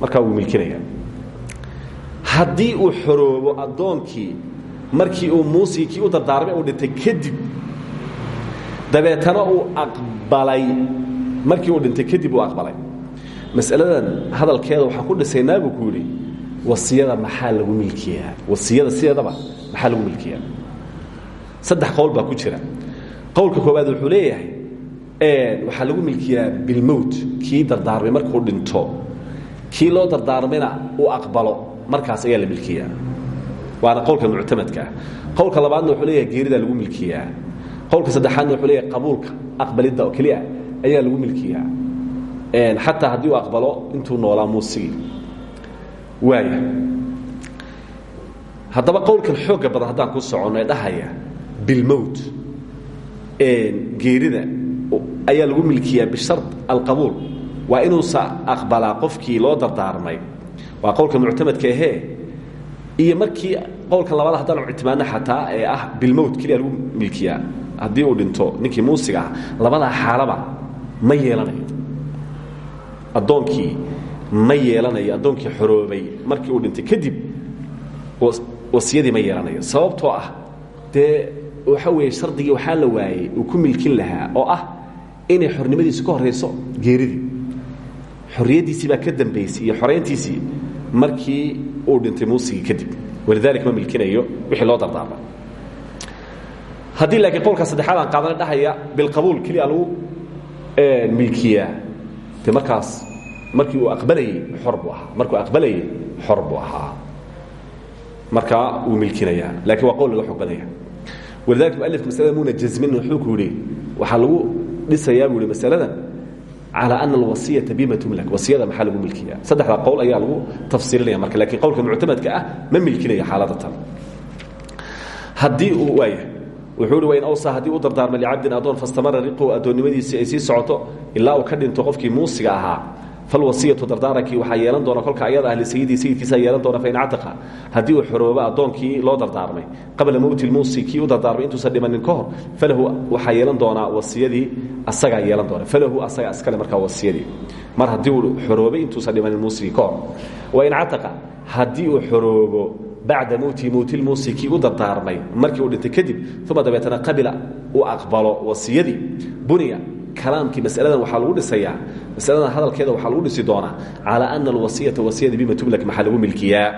Markaa wuu milkinaya haddii uu xoroobo addoonkii markii uu muusigii kii u dardaarmay uu dhintay kadib dabeetana uu aqbalay. Markii uu dhintay kadib uu aqbalay. Masaladan hadalkeeda waxaan ku dhisaynaa buu ku wasiyada maxaa lagu milkiyaa? Wasiyada sideedaba maxaa lagu milkiyaa? Saddex qowl baa ku jira. Qowlka koowaad wuxuu leeyahay waxaa lagu milkiyaa bilmowt. Kii dardaarmay markuu dhinto kii loo dardaarmayna uu aqbalo markaas ayaa la milkiyaa. Waana qowlka muctamadka. Ah qowlka labaadna wuxuu leeyahay geeridaa lagu milkiyaa. Qowlka saddexaadna wuxuu leeyahay qabuulka aqbalidda oo keliya ayaa lagu milkiyaa. Xataa haddii uu aqbalo intuu noolaa muusigii waaya haddaba qowlkan xooga badan haddaan ku soconno ee dhahaya bilmowt geerida ayaa lagu milkiyaa bishar alqabuul. Waa inuusa aqbalaa qofkii loo dardaarmay waa qowlka muctamadka ahee. Iyo markii qowlka labaad haddaan ictimaadno xataa ee ah bilmowt keliya lagu milkiyaa. Haddii uu dhinto ninkii muusiga ah xaalaba ma yeelanayo. Addoonkii ma yeelanayo addoonkii xoroobay markii uu dhintay kadib wasiyadii ma yeelanayo. Sababtoo ah dee waxa weeye shardigii waxaa la waayey uu ku milkin lahaa oo ah inay xornimadiisu ka horrayso geeridii. Xorriyaddiisii ka dambaysay iyo xorayntiisii markii uu dhintay muusigii kadib. Walidalik ma milkinayo wixii loo dardaarma. Haddii laakiin qowlka saddexaad aan qaadana dhahaya bilqabuul keliya lagu milkiyaa de markaas markii uu aqbalayey xor buu ahaa. Markuu aqbalayey xor buu ahaa. Markaa wuu milkinayaa. Lakiin waa qowl laga xog badaya walidalika mualifka masalada muuna jasmin wuxuu ku yidhi waxaa lagu dhisayaa buu yihi masaladan calى ana alwasiyata bima tumlak wasiyada maxaa lagu milkiya saddexda qowl ayaa lagu tafsiirinaya marka lakiin qowlka muctamadka ah ma milkinaya xaalada tan haddii uu waaya wuxuu hi wain awsaa haddii u dardaarma licabdin adoon fastamara riqhu addoonnimadiisii ay sii socoto ilaa uu ka dhinto qofkii muusiga ahaa falwasiyatu dardaarankii waxaa yeelan doona kolka ayada ah lisayidii sayidkiisaa yeelan doona fain cataqa haddii uu xoroobo addoonkii loo dardaarmay qabla mowti lmuusi kii u dardaarmay intuusan dhimanin ka hor falahu waxaa yeelan doonaa wasiyadii asagaa yeelan doona falahu asagaa iskale markaa wasiyadii mar haddii uu xoroobay intuusan dhimanin muusigii ka hor wain cataqa haddii uu xoroobo bacda mowtii mowtilmuusi kii u dardaarmay markii uu dhintay kadib uma dabeetana qabila uu aqbalo wasiyadii buniya kalaamkii masaladan waxaa lagu dhisayaa masaladan hadalkeeda waxaa lagu dhisi doonaa calaa ana alwasiyata wasiyada bima tublak maxaa lagu milkiyaa.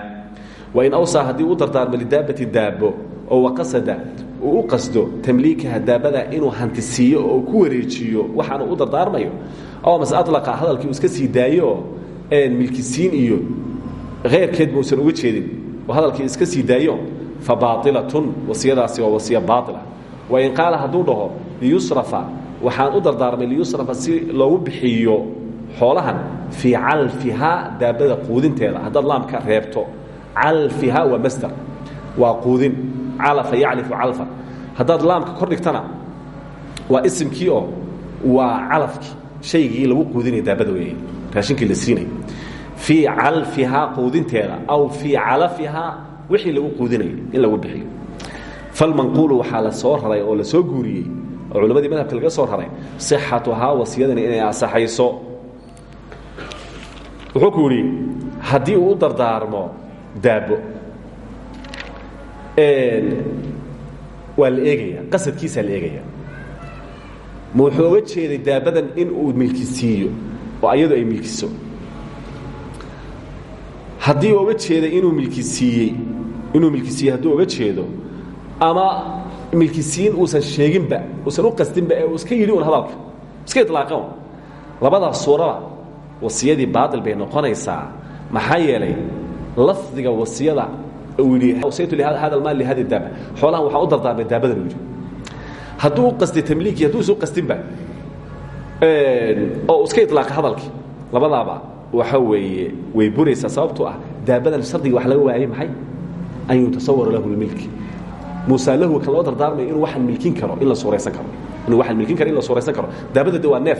Wain awsaa haddii u dardaarmo lidaabati daabo oo waqasada uu u qasdo tamliikaha daabada inuu hanti siiyo oo ku wareejiyo waxaanu u dardaarmayo oo mase alaqa hadalkii uu iska sii daayo milkisiin iyo keyrkeed muusan uga jeedin oo hadalkii iska sii daayo fa baailatun wasiyadaasi waa wasiya baaila wain qaala hadduu dhaho liyusrafa waxaan u dardaarmay liyusrafa si loogu bixiyo xoolahan fii calfihaa daabada quudinteeda. Haddaad laamka reebto calfiha waa masder waa quudin. Calafa yaclifu calfan haddaad laamka kor dhigtana waa isimkii oo waa calafkii. Lagu quudinaya daabada weeye. Raashinkii la siinay fii calfihaa quudinteeda aw fii calafihaa wixii lagu quudinayay in lagu bixiyo. Falmanquulu waxaa la soo raray oo la soo guuriyey oo culammadii madhabka laga soo raray sixatuhaa wasiyadani inay asaxayso wuxuu ku yidhi haddii uu dardaarmo daabo waa la eegaya qasadkiisaa la eegaya. Ma wuxuu jeeday daabadan in uu milkisiiyo oo ayadu ay milkiso. Haddii oga jeeday inuu milkisiiyey inuu milkisiiyey hadduu oga jeedo ama milkisiin uusan sheeginba uusan u qastinba ee uu iska yidhi un hadalka. Iska ilaaqan labadaas suuraba wasiyadii baail bay noqonaysaa. Maxaa yeelay lafdiga wasiyada uu yidhi wsaytu hada almaal lihadi daaba xoolahan waxaan u dardaarmay daabadan uu yidhi. Hadduu u qastay tamliikii hadduu isu qastinba oo iska ilaaqa hadalkii labadaaba waxa weeye way buraysaa sababtoo ah daabadan shardiga wax laga waayey maxay? An yutasawara lahu lmilki muuse lahu kan loo dardaarmayo inuu waxaan milkin karo in la suuraysan karo. Inuu waxaan milkin karo in la suuraysan karo. Daabada de waa neef.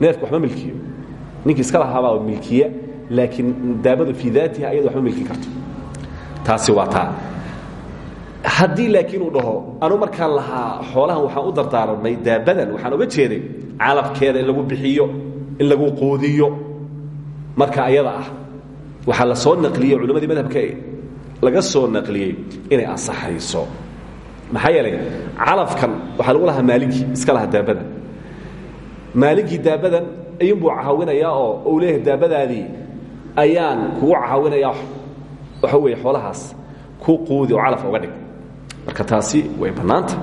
Neefka waxma milkiyo. Ninkii iska lahaabaa milkiya laakiin daabadu fii daatiha ayada waxma milkin karto. Taasi waa taa. Haddii laakiin uu dhaho anu markaan lahaa xoolahan waxaan u dardaarmay daabadan waxaan oga jeeday calabkeeda in lagu bixiyo in lagu quudiyo marka ayada ah. Waxaa la soo naqliyey culammadii madhabka laga soo naqliyey inay ansaxayso. Maxaa yeelay calafkan waxaa lagu lahaa maaligii iska lahaa daabadan maaligii daabadan ayuunbuu caawinayaa oo uu leeyahay daabadaadii ayaan kugu caawinayaa waxa weeye xoolahaas ku quudi oo calaf uga dhig. Marka taasi way bannaanta.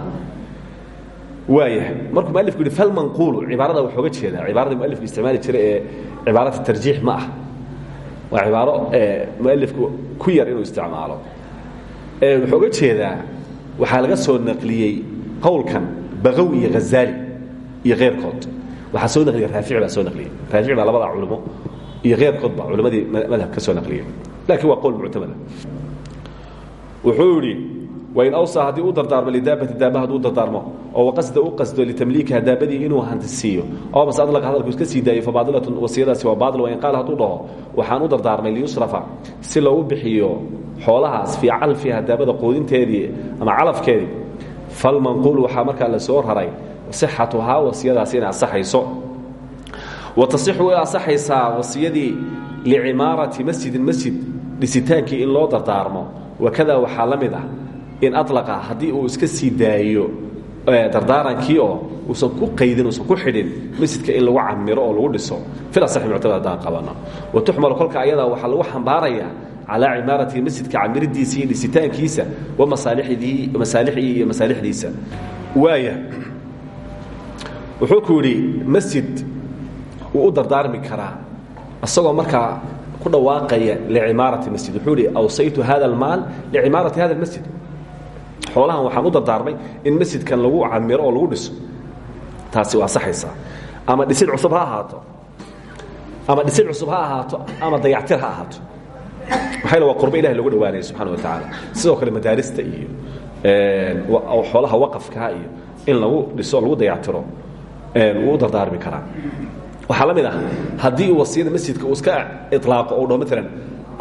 Waayahay markuu mualifku yidhi falmanquulu cibaarada waxooga jeedaa. Cibaarada mualifku isticmaali jiray ee cibaarata tarjiix ma ah waa cibaaro mualifku ku yar inuu isticmaalo. Wuxuu oga jeedaa waxaa laga soo naqliyey qowlkan baqawi iyo hazaali iyo keyrkood waxaa soo naqliya raafici baa soo naqliyey. Raafici baa labada culimo iyo keyrkoodba culimadii madhab ka soo naqliyey. Laakiin waa qowl muctamada wuxuu yidhi wain awsaa haddii u dardaarmo lidaabati daaba hadduu dardaarmo. Oo waqasda u qasdo litamliikiha daabadii inuu hantisiiyo oo mase adlaqa hadalku iska sii daayo fa baadilatun wasiyadaasi waa baadil wain qaal hadduu dhaho waxaan u dardaarmay liyusrafa si loogu bixiyo xoolahaas fii calfiha daabada quudinteedii ama calafkeedii. Falmanquul waxaa markaa la soo raray sixatuhaa wasiyadaasi inay asaxayso wa tasixu way asaxaysaa wasiyadii licimaarati masjidin masjid dhisitaankii in loo dardaarmo. Wakada waxaa in alaqa haddii uu iska sii daayo dardaarankii oo uusan ku qaydin uusan ku xidhin masjidka in lagu camiro oo lagu dhiso. Filasaxi muctamad haddaan qabano wa tuxmalu kolka ayadaa waxaa lagu xambaarayaa calaa cimaaratihi masjidka camiridiisa iyo dhisitaankiisa wa masaalixii iyo masaalixdiisa. Waaya wuxuu ku yidhi masjid wuu u dardaarmi karaa isagoo markaa ku dhawaaqaya licimaarati masjid. Wuxuu ihi awsaytu hada almaal licimaarati hada almasjid xoolahan waxaan u dardaarmay in masjidkan lagu camiro oo lagu dhiso. Taasi waa saxaysaa ama dhisid cusub ha ahaato. Ama dhisid cusub ha ahaato. Ama dayactir ha ahaato. Maxayna waa qurbo ilahi logu dhawaanaya subxana wa tacaala sidoo kale madaarista iyo xoolaha waqafkaha iyo in lagu dhiso lagu dayactiro wuu u dardaarmi karaa. Waxaa la mid ah haddii wasiyada masjidka uu iska ilaaqo u dhaho maalan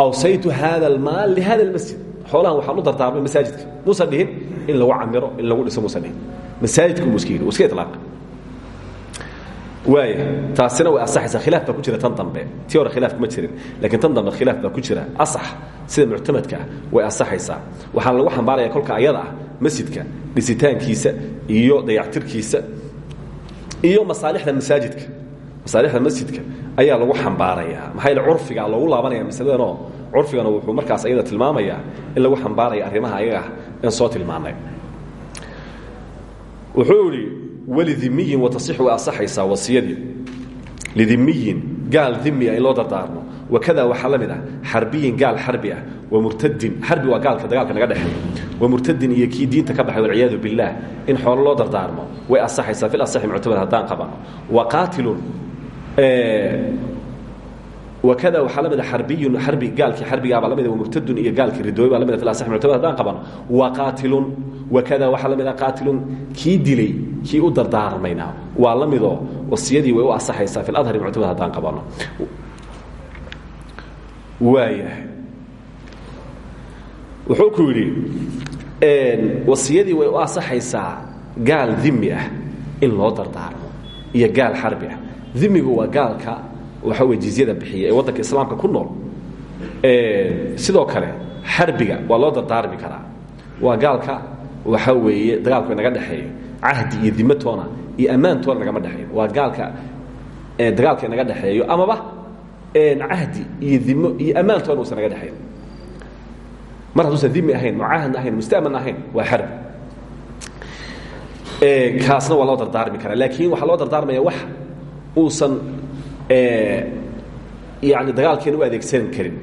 awsaytu hada almaal lihada almasjid xoolahan waxaan u dardaarmay masaajidka. Muusan dhihin in lagu camiro in lagu dhiso muusan dhihin. Masaajidka uu iska yidhi iska ilaaqay waaya taasina way asaxaysaa. Khilaaf baa ku jira tan dambe. Tii hore khilaaf kuma jirin laakiin tan dambe khilaaf baa ku jira. Asax sida muctamadka ah way asaxaysaa. Waxaana lagu xambaaraya kolka ayada ah masjidka dhisitaankiisa iyo dayactirkiisa iyo masaalixda masaajidka. Masaalixda masjidka ayaa lagu xambaarayaa. Maxaa yaele curfiga loogu laabanaya masaladanoo curfigana wuxuu markaas ayada tilmaamayaa in lagu xambaaraya arrimaha ayaga in soo tilmaanay wuxuu idhi walidimiyin watasixu way asaxaysaa wasiyadii lidimiyin gaal dimia in loo dardaarmo. Wakada waxaa la mid ah xarbiyin gaal xarbi ah. Wamurtadin xarbi waa gaalka dagaalka naga dhexeey wamurtadin iyo kii diinta ka baxay walciyaadu billaah in xoolo loo dardaarmo. Way asaxaysaa fil asaxi muctamad haddaan qabano. Wa qaatilun wakada waxaa la mid a xarbiyun xarbi gaalkii xarbigaabaa la mid a wamurtadun iyo gaalkii ridooy baa la mid a fil asaxi muctamad haddaan qabano wa qaatilun wakada waxaa la mid a qaatilun kii dilay kii u dardaarmayna waa la midoo wasiyadii way u asaxaysaa fil adhari muctamad haddaan qabano waaya wuxuu ku yidhi wasiyadii way u asaxaysaa gaal dimi ah in loo dardaarmo iyo gaal xarbi ah dimigu waa gaalka waxa wey jizyada bixiya ee waddanka islaamka ku nool. Sidoo kale xarbiga waa loo dardaarmi karaa. Waa gaalka waxa weeye dagaalku inaga dhexeeyo. Cahdi iyo dimatoona iyo ammaantoona nagama dhexeeyo. Waa gaalka dagaalka inaga dhexeeyo amaba cahdi iyo dimo iyo ammaantoona uusan naga dhexayn mar hadduusan dimi ahayn mucaahadna ahayn mustaman ahayn waa xarbi kaasna waa loo dardaarmi karaa. Laakiin waxaa loo dardaarmaya wax uusan yani dagaalkeena u adeegsan karin.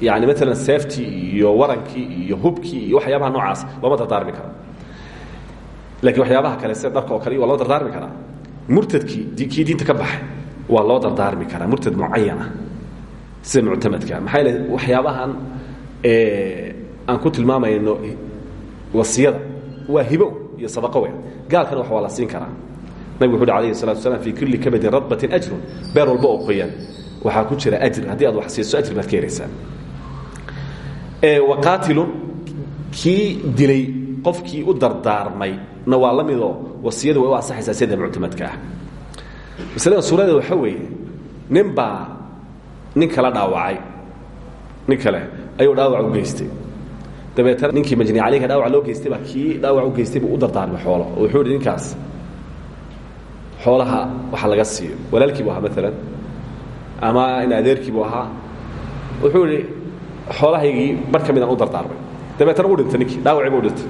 Yani maalan seeftii iyo warankii iyo hubkii iyo waxyaabaha noocaas looma dardaarmi karo. Lakiin waxyaabaha kale sida dharka oo kale waa loo dardaarmi karaa. Murtadkii kii diinta ka baxay waa loo dardaarmi karaa. Murtad mucayana sida muctamadka. Maxaa yeele waxyaabahan aan ku tilmaamayno wasiyada waa hibo iyo sadaqo weyn. Gaalkana wax waa la siin karaa nabigu wuxu uhi alayhi salatu wasalaam fii kulli kabadin radbatin ajrun. Beer walba oo qoyan. Waxaa ku jira ajr. Haddii aad wax siiso ajri baad ka helaysaa waqaatilun kii dilay qofkii u dardaarmay na waa la midoo wasiyadu way u ansaxaysaa sida muctamadka ah. Masalada suuradeeda waxaa weeye nin baa nin kala dhaawacay. Nin kale ayuu dhaawac u geystay. Dabeetana ninkii majni caleyka dhaawac loo geystay baa kii dhaawac u geystay buu u dardaarmay xoolo. Oo wuxuu ihi ninkaas xoolaha waxa laga siiyo. Walaalkii buu ahaa maalan ama in adeerkii buu ahaa wuxuu idhi xoolahaygii bar ka midaan u dardaarmay. Dabeetana u dhintay ninkii dhaawaciiba u dhintay.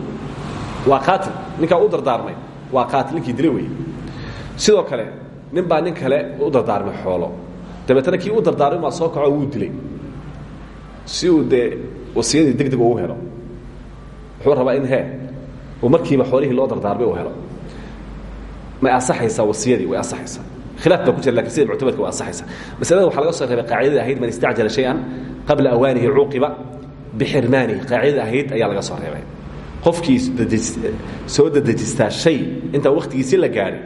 Waa qaatil ninkaa u dardaarmay. Waa qaatil ninkii dila weeye sidoo kale nin baa nin kale u dardaarmay xoolo. Dabeetana kii u dardaarmay maa soo kaco wuu dilay. Si uu dee wasiyadii deg deg ugu helo wuxuu rabaa in he uu markiiba xoolihii loo dardaarmay uu helo may asaxaysaa wasiyadii way asaxaysaa khilaaf baa ku jira laakiin sida muctamadka way asaxaysaa masalada waxaa laga soo reebay qaacidada ahayd man istacjala shay-an qabla awaanihi cuuqiba bixirmaanihi qaacidada ahayd ayaa laga soo reebay. Qofkii soo dadejistaa shay intaan wakhtigiisi la gaadhin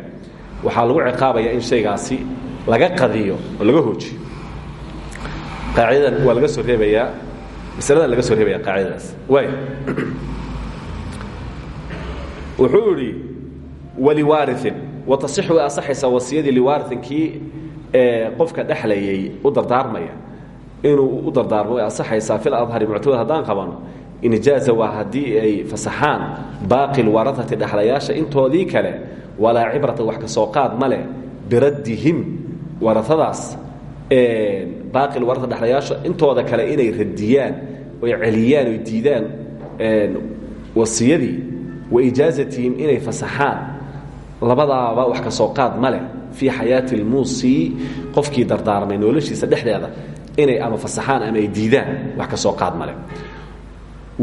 waxaa lagu ciqaabaya in shaygaasi laga qadiyo oo laga hoojiyo. Qaacidadan waa laga soo reebayaa masaladan laga soo reebaya qaacidadaas. Waay wuxuu idhi waliwaariin watasixu way asaxaysaa wasiyadii liwaariin kii qofka dhexlayay u dardaarmaya. Inuu u dardaarmo way fil adhari muctamad haddaan qabano in jaaza waa haddii ay fasaxaan baaqi lwaraati dhexlayaasha intoodii kale walaa cibrata wax ka soo qaad ma leh biraddihim waradaas baaqi warata dhexlayaasha intooda kale inay radiyaan oy celiyaan oy diidaan wasiyadii wa ijaazatihim inay fasaxaan labadaaba wax ka soo qaad ma leh fii xayaati lmuusii dardaarmay noloshiisa dhexdeeda inay ama fasaxaan ama ay wax ka soo qaad ma leh.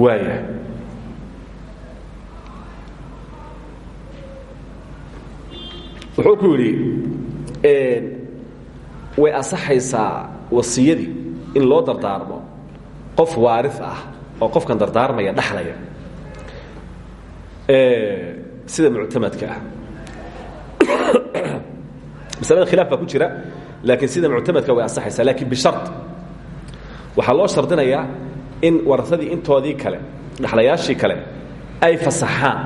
Waaya wuxuu ku way asaxaysaa wasiyadii in loo dardaarmo qof waari ah oo qofkan dardaarmaya dhaxlaya sida muctamadka ah masalada khilaaf baa ku jira laakiin sida muctamadka way asaxaysaa lakiin bishar waxaa loo shardinayaa in warasadii intoodii kale dhaxlayaashii kale ay fasaxaan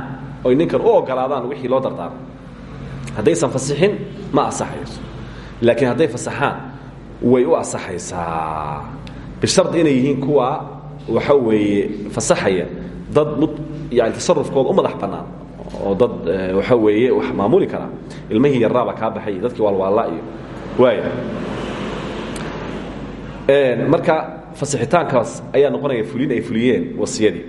oy ninkan u ogolaadaan wixii loo dardaarmo haddaysan fasixin ma asaxayso laakiin hadday fasaxaan way u asaxaysaa bishardi inay yihiin kuwa waxa weeye fasaxaya dad yani tasarufkooda u madax bannaan oo dad waxa weeye wax maamuli kara ilmihii yarraaba kaa baxay iyo dadkii waalwaalla iyo waaya marka fasixitaankaas ayaa noqonaya fulin ay fuliyeen wasiyadii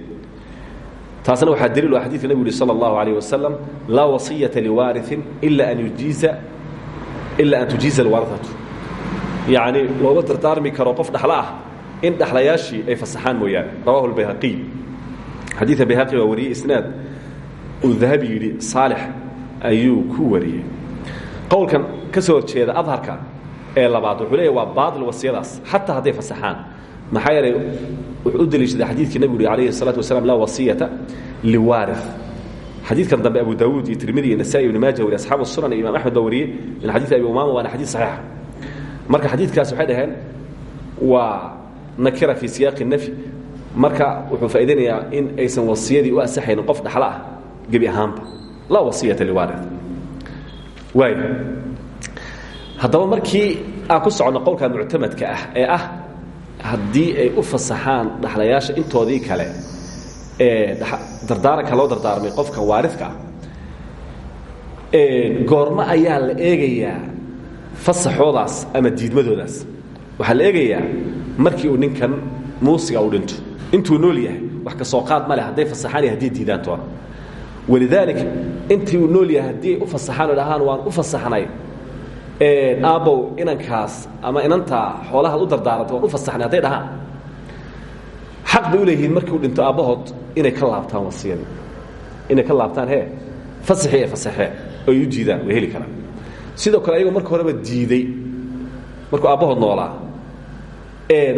taasna waxaa daliil ah xadidka nebigu yuhi salى اllahu عalيه wasalam laa wasiyata liwaariثin ila an yujiiza ila an tujiiza alwaraatu yacni looma dardaarmi karo qof dhaxlo ah in dhaxlayaashii ay fasaxaan mooyaane rawahu اlbayhaqiy xadiidka bayhaqi waa wariyey isnaad uu dahabi yidhi saalix ayuu ku wariyey. Qowlkan ka soo horjeeda adharka ee labaad wuxuu leeyahy waa baail wasiyadaas xataa hadday fasaxaan. Maxaa yeelay wuxuu u deliishaday xadiidkii nebigu uhi alayhi الsalatu wasalam laa wasiyata liwaari xadiidkan dambe abu daawuud iyo tirmidi iyo nasa'i ibn maaja wari asxaabu sunan iyo imam axmed baa wariyey min xadiid abi umaama waana xadiid saxiixa marka xadiidkaas waxay dhaheen waa nakira fii siyaaqi nafyi marka wuxuu faaidaynayaa in aysan wasiyadii u asaxaynin qof dhaxlo ah gebi ahaanba. Laa wasiyata liwaari waay haddaba markii aan ku soconno qowlka muctamadka ah ee ah haddii ay u fasaxaan dhaxlayaasha intoodii kale dardaaranka loo dardaarmay qofka waaridka ah goormo ayaa la eegayaa fasaxoodaas ama diidmadoodaas. Waxaa la eegayaa markii uu ninkan muusiga u dhinto. Intuu nool yahay wax ka soo qaad ma leh hadday fasaxaan iyo hadday diidaan toona walidaalika intii uu nool yahay haddii u fasaxaan dhahaan waan u fasaxnay. Aabbow inankaas ama inantaa xoolahaad u dardaarantay waan u fasaxnay hadday dhahaan. Xaq bay u leeyihiin markii uu dhinto aabbahood inay ka laabtaan wasiyadii sidoo kale ayagoo marka horeba diiday markuu aabbahood noolaa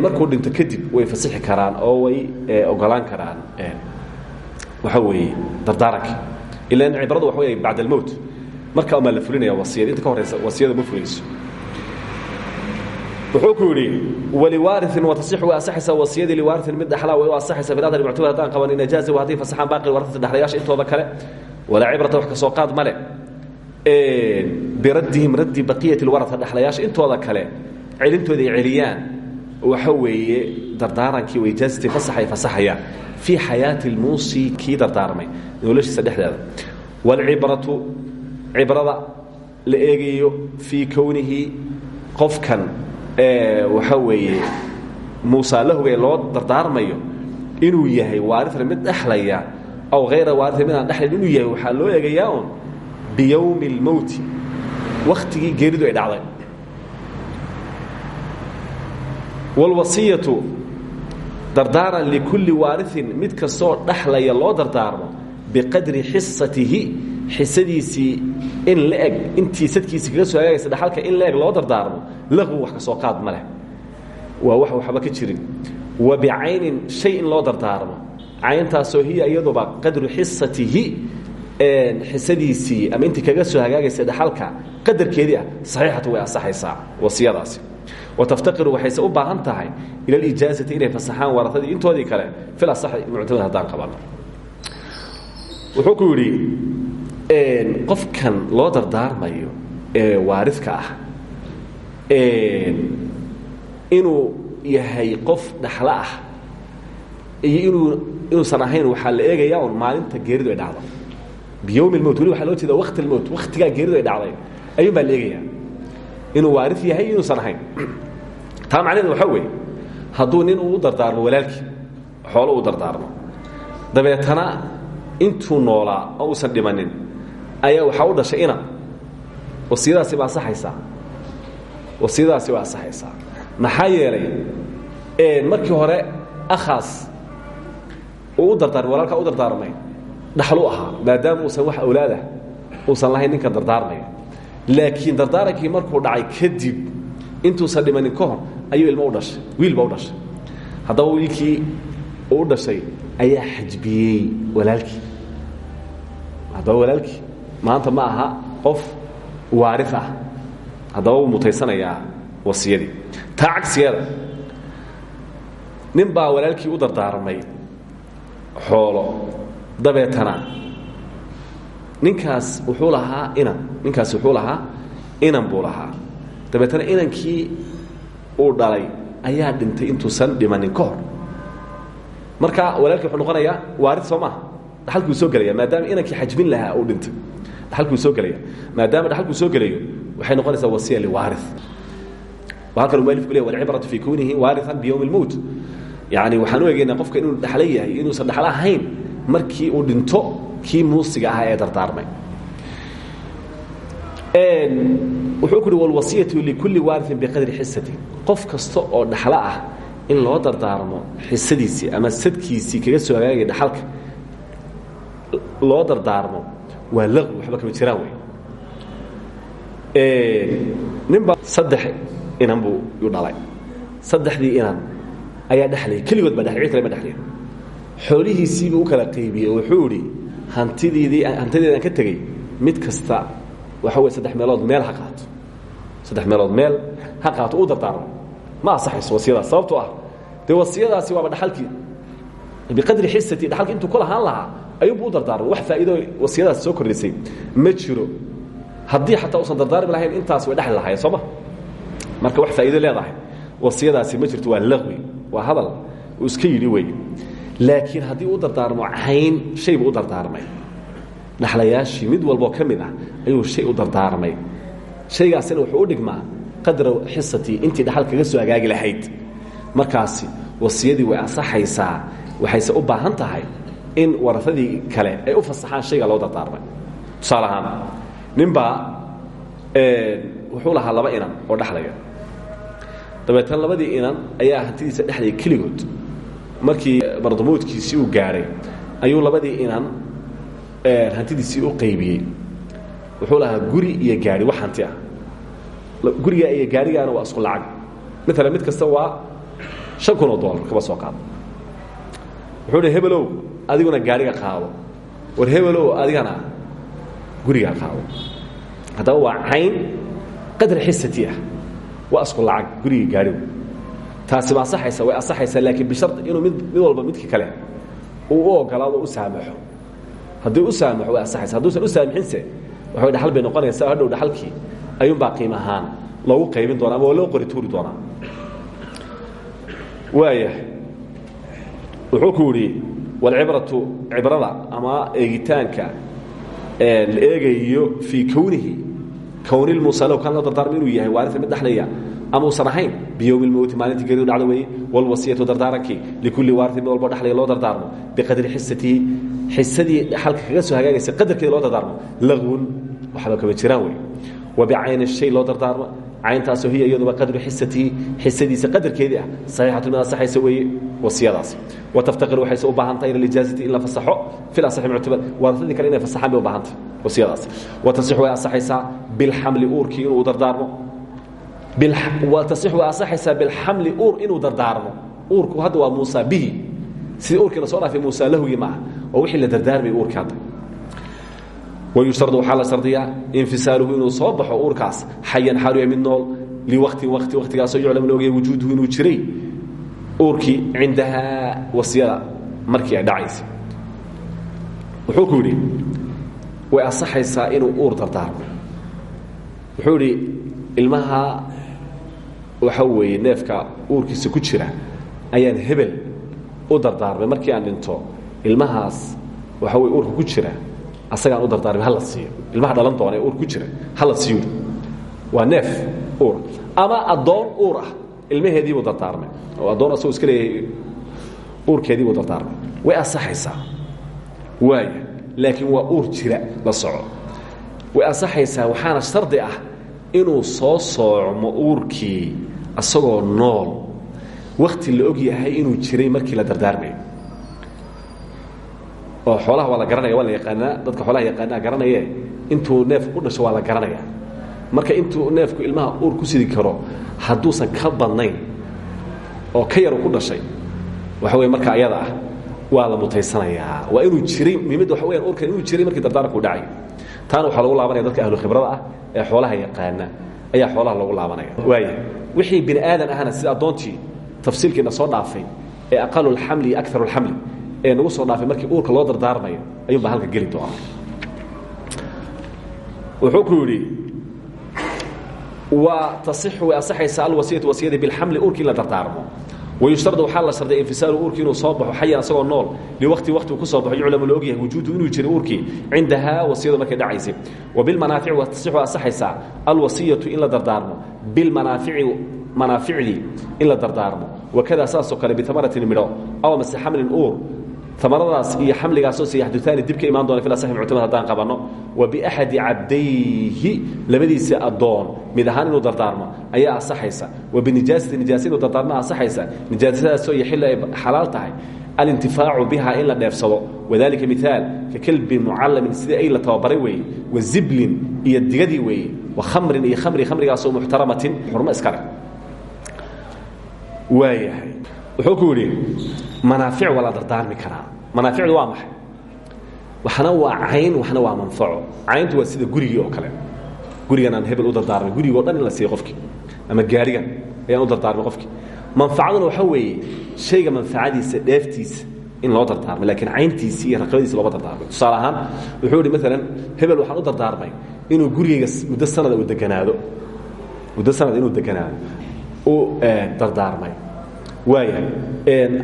markuu dhinto kadib way fasixi karaan oo way ogolaan karaan waxa weeye dardaaranka ilan cibradu waxa wey bacd almowt marka umaa la fulinaya wasiyada inta ka horeysa wasiyada ma fulayso wuxuu ku yidhi waliwaariin watasixu way asaxaysaa wasiyadii liwaariin mid dhaxlaa way u asaxaysaa biladari muctamad haddaan qaban in ajaaza wa hadday fasaxaan baaqi warasata dhexlayaasha intooda kale. Walaa cibrata wax ka soo qaad male. Biraddihim raddi baqiyati lwarata dhexlayaasha intooda kale celintooda ay waxa weeye dardaarankii way ijaazatay fasaxay fasaxayaan. Fii xayaati lmuusi kii dardaarmay. Noloshiisa dhexdeeda waalcibratu cibrada la eegayo fii kownihi qofkan waxa weeye muusaalahuga ee loo dardaarmayo inuu yahay waarian mid dhexlaya aw hayra waarian mid aan dhexlayn inuu yahay waxaa loo eegayaa un biyowmi اlmowti geeridu ay dhacday wاlwasiyatu dardaaran likulli waariin mid kastoo dhexlaya loo dardaarmo biqadri xisatihi xisadiisii in la eg intii sadkiisi kaga soo hagaagaysa dhaxalka in la eg dardaarmo laqwi wax ka qaad ma leh wax waxba ka jirin wa bicaynin shay in loo dardaarmo cayntaasoo hiya iyaduba qadru xisatihi xisadiisii ama intii kaga soo hagaagaysa dhaxalka qadarkeedii ah way asaxaysaa wasiyadaasi wataftaqiru waxayse u baahan tahay ila alijaazati inay fasaxaan waratadii intoodii kale fil asaxi muctamad haddaan qabano. Wuxuu ku yidhi qofkan loo dardaarmayo ee waaridka ah inuu yahay qof dhaxlo ah iyo inuu inuusan ahayn waxaa la eegayaa un maalinta geeridu ay dhacdo. Biyowmi lmowt weli waxaa loo jeeda wakti lmowt wakhtigaa geeridu ay dhacday ayuun baa la eegayaa inuu waari yahay inuusan ahayn. Taa macnaheed waxaa weeye hadduu nin uu u dardaarmo walaalkii xoolo uu dardaarmo dabeetana intuu noolaa oo uusan dhimanin ayaa waxaa u dhashay inan wasiyadaasi baa asaxaysaa wasiyadaasi waa asaxaysaa maxaa yeelay markii hore akhaas uu u dardaarmay walaalkaa u dardaarmay dhaxlu ahaa maadaama uusan wax awlaadah uusan lahayn ninka dardaarmaya laakiin dardaarankii markuu dhacay kadib intuusan dhimanin ka ayuu ilmo u dhashay wiil ba u dhashay. Haddaba wiilkii uu dhashay ayaa xajbiyey walaalkii. Haddaba walaalkii maanta ma aha qof waari ah. Haddaba wuu mutaysanayaa wasiyadii. Taa cagsigeeda nin baa walaalkii u dardaarmay xoolo dabeetana ninkaas wuxuu lahaa inan ninkaas wuxuu lahaa inan buu lahaa. Dabeetana inankii uu dhalay ayaa dhintay intuusan dhimanin ka hor. Marka walaalkii wuxuu noqonayaa waarid soo maaha dhaxalkuu soo gelaya maadaama inankii xajmin lahaa uu dhintay. Dhaxalkuu soo gelaya maadaama dhaxalkuu soo gelayo waxay noqonaysaa wasiya liwaari halkan mualifku le walcibratu fii kownihi waarian biyowmi lmowt yani waxaan u egeynaa qofka inuu dhaxla yahay inuusan dhaxlo ahayn markii uu dhinto kii muusiga ahaa ee dardaarmay. Wuxuu ku uhi walwasiyatu likulli waariin biqadri xisati qof kasta oo dhaxlo ah in loo dardaarmo xisadiisii ama sadkiisii kaga soo hagaagaya dhaxalka loo dardaarmo waa laqwi waxba kama jiraan wey ninba saddex inan buu yu dhalay. Saddexdii inan ayaa dhexlaya keligood baa dhelay cid kale ma dhexlaya xoolihiisiibuu u kala qaybiyey oo wuxuu idhi hantidiidii hantideedaan ka tegey mid kasta waxa wey saddex meelood meel ha qaato. Saddex meelood meel ha qaato u dardaarmo ma asaxayso wasiyadaas sababtoo ah dee wasiyadaasi waaba dhaxalkii. Biqadri xisati dhaxalki intuu ku lahaan lahaa ayuunbu u dardaarmay. Wax faa'iido wasiyadaas soo kordhisay. Ma jiro. Haddii xataa usan dardaarmi lahayn intaas way dhexli lahayen soo ma? Marka wax faa'iido leedahay. Wasiyadaasi ma jirto waa laqwi waa hadal uu iska yidhi wey laakiin haddii u dardaarmo cayn shaybu u dardaarmay. Dhaxlayaashii mid walboo ka ah ayuu shay u dardaarmay. Shaygaasina wuxuu u dhigmaa qadra xisatii intii dhaxal kaga soo hagaagi lahayd. Markaasi wasiyadii way ansaxaysaa waxayse u baahan tahay in warafadii kale ay u fasaxaan shayga loo dardaarmay. Tusaale ahaan ninbaa wuxuu lahaa laba inan oo dhexlaya dabeetana labadii inan ayaa hantidiisa dhexlaya keligood markii mardamuudkiisii uu gaadhay ayuu labadii inan hantidiisii u qaybiyey. Wuxuu lahaa guri iyo gaari wax hanti ah. Gurigaa iyo gaarigaana waa isku lacag. Maalan mid kasta waa an kun oo dolar kaba soo qaado. Wuxuu hi hebelow adiguna gaariga qaado. War hebelow adigana gurigaa qaado. Haddaba waa cayn qadar xisati ah. Waa isku lacag guriga gaarigu taasi ma asaxaysa way asaxaysaa laakiin bishar inuu mid walba midka kale uu u ogolaado u saamaxo. Haddii u saamaxo way asaxaysa. Hadduusan u saamixinse waxay dhaxal bay noqonaysaa hadhow dhaxalkii ayuunbaa qiim ahaan loogu qaybin doona ama waa loo qori tuuri doonaa. Waaya wuxuu ku yidhi walcibratu cibrada ama eegitaanka la eegayo fii kownihi kownilmusalow kan la dardaarma inuu yahay waaria mid dhexlaya ama usan ahayn biyowmi lmowti maalintii geridu dhacda weeye walwasiyatu dardaarankii likulli waarii mid walbo dhexlaya loo dardaarmo biqadri xisatihi xisadii dhaxalka kaga soo hagaagaysa qadarkeeda loo dardaarmo lagwun waxba kama jiraan wey wa bicayni shay loo dardaarmo cayntaasoo hiya iyaduba qadru xisatihi xisadiisa qadarkeedii ah. Saxiixatu mid asaxaysa weeye wasiyadaasi wa taftaqiru waxayse u baahan tahay ila lijaazati in la fasaxo fil asaxi muctabar waaradadii kale inay fasaxaan bay u baahan tahay wasiyadaasi wa tasixu way asaxaysaa bilxamli uurkii inuu dardaarmo wa tasixu way asaxaysaa bilxamli uur inuu dardaarmo. Uurku hadda waa muusa bihi. Sidii uurkii la soo dhaafay muusa lahugii maaha oo wixii la dardaarmay uurkii hadda. Wayushtardu waxaa la shardiyaa infisaaluhu inuu soo baxo uurkaas. Xayan xaaluya mid nool liwaktin wakti wakhtigaasoo yuclam la ogaya wujuuduhu inuu jiray. Uurkii cindahaa wasiyada markii ay dhacaysa wuxuu ku yidhi way asaxaysaa inuu uur dardaarmo. Wuxuu idhi ilmaha waxa weeye neefka uurkiisa ku jira ayaan hebel u dardaarmay markii aan dhinto. Ilmahaas waxa weye uurka ku jira asagaan u dardaarmay hala siiyo. Ilmaha dhalan doona uur ku jira hala siiyo. Waa neef uur ama addoon uur ah. Ilmaheediibuu dardaarmay. Oo addoon asagoo iska leeyahay uurkeediibuu dardaarmay. Way asaxaysaa waaya laakiin waa uur jira la soco. Way asaxaysaa waxaana shardi ah inuu soo soocmo uurkii asagoo nool. Wakhti la og yahay inuu jiray markii la dardaarmayo oo xoolaha waa la garanaya yaqaanaa dadka xoolaha yaqaanaa garanaye intuu neefku ku dhasho waa la garanaya. Marka intuu neefku ilmaha uur ku sidi karo hadduusan ka badnayn oo ka yaru ku dhashay waxa wey marka ayada ah waa la mutaysanayaa. Waa inuu jiray muhimadda waxa weyaan uurkan inuu jiray markii dardaaranku dhacay. Taana waxaa lagu laabanaya dadka ahlu khibrada ah ee xoolaha yaqaana ayaa xoolaha lagu laabanaya. Waaya wixii bini aadan ahna sida addoontii tafsiilkiina soo dhaafay ee aqalu lxamli iyo akaru lxamli ee nagu soo dhaafay markii uurka loo dardaarmayo ayuunbaa halka geli doona wuxuu ku yidhi wa taصixu way asaxaysaa alwasiyatu wasiyadii bilxamli uurkii in la dardaarmo wayushtardu waxaa la sharday infisaalu uurkii inuu soo baxo xayan asagoo nool liwakti waktigu ku soo baxo yuclamu la ogyahay wujuudu inuu jiro uurkii cindahaa wasiyadu markay dhacaysay wa bilmanaafici wa tasixu asaxaysaa alwasiyatu in la dardaarmo bilmanaafici manaaficdii in la dardaarmo wakada saasoo kale bitamaratin midho aw mase xamlin uur amaradaas iyo xamligaasoo sayaxdutaani dib ka imaan doona fi asaxi muctamad haddaan qabanno wa biaxadi cabdayhi labadiisa addoon mid inuu dardaarmo ayaa asaxaysa wa binijaasati nijaasa inuu dardaarmo asaxaysa nijaasadaasoo yaxillu ay xalaal tahay alintifaacu biha in dheefsado wadalika miaal ka kelbin mucallamin sidii ay la tababaray weeye. Wa ziblin iyo digadii weeye. Wa khamrin iyo khamri khamrigaasoo muxtaramatin xurmo iska leh. Waayahay wuxuu ku yidhi manaafic waa dardaarmi karaa. Manaaficdu waa maxay? Waxna waa cayn waxna waa manfaco. Cayntu waa sida gurigii oo kale. Gurigan aan hebel u dardaarmay gurigoo dhan la siiyo qofkii. Ama gaarigan ayaan u dardaarmay qofkii. Manfacaduna waxaa weeye shayga manfacadiisa dheeftiisa in loo dardaarmay. Laakiin cayntiisii iyo raqabadiisa looma dardaarmay. Tusaale ahaan wuxuu idhi maalan hebel waxaan u dardaarmay inuu gurigayga muddo sanada uu deganaado. Muddo sanada inuu deganaado. U dardaarmay waaya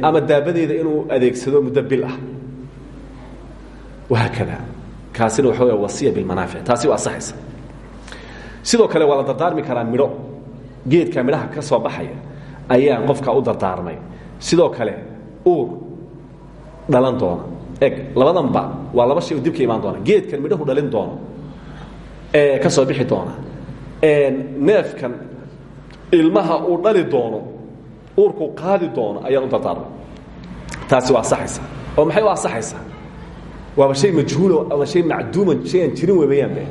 ama daabadeeda inuu adeegsado muddo bil ah. Wahaakada. Kaasina waxa wey wasiya bilmanaafic taasi waa asaxaysa sidoo kale waa la dardaarmi karaa midho. Geedka midhaha ka soo baxaya ayaan qofka u dardaarmay. Sidoo kale uur dhalan doona. Eg labadanba waa laba shay oo dib ka imaan doona. Geedkan midhahu dhalin doono. Ka soo bixi doona. Neefkan ilmaha uu dhali doono uurku qaadi doono ayaan u dardaarmay taasi waa asaxaysa oo maxay u asaxaysaa waaba shay majhuulo ama shay macduuman shay aan jirin weebayaanbe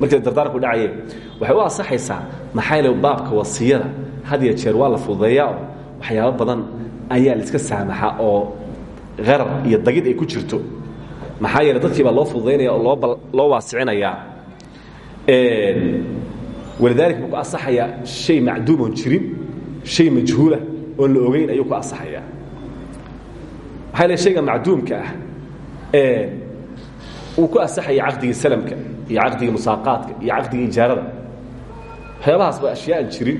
markii dardaarku dhacayeen waxay u asaxaysaa maxaa yeele baabka wasiyada had ya jeer waa la fududeeyaa oo waxyaabo badan ayaa la iska saamaxa oo qarar iyo dagid ay ku jirto. Maxaa yeele dadkii baa loo fududaynaya oo loo waasicinayaa. Walidaalika buu ku asaxayaa shay macduum oon jirin shay majhuulah oon la ogeyn ayuu ku asaxayaa maxaa yeele shayga macduumka ah uu ku asaxaya caqdigii salamka iyo caqdigii musaaqaadka iyo caqdigii ijaarada. Waxyaabahaasba ashyaaan jirin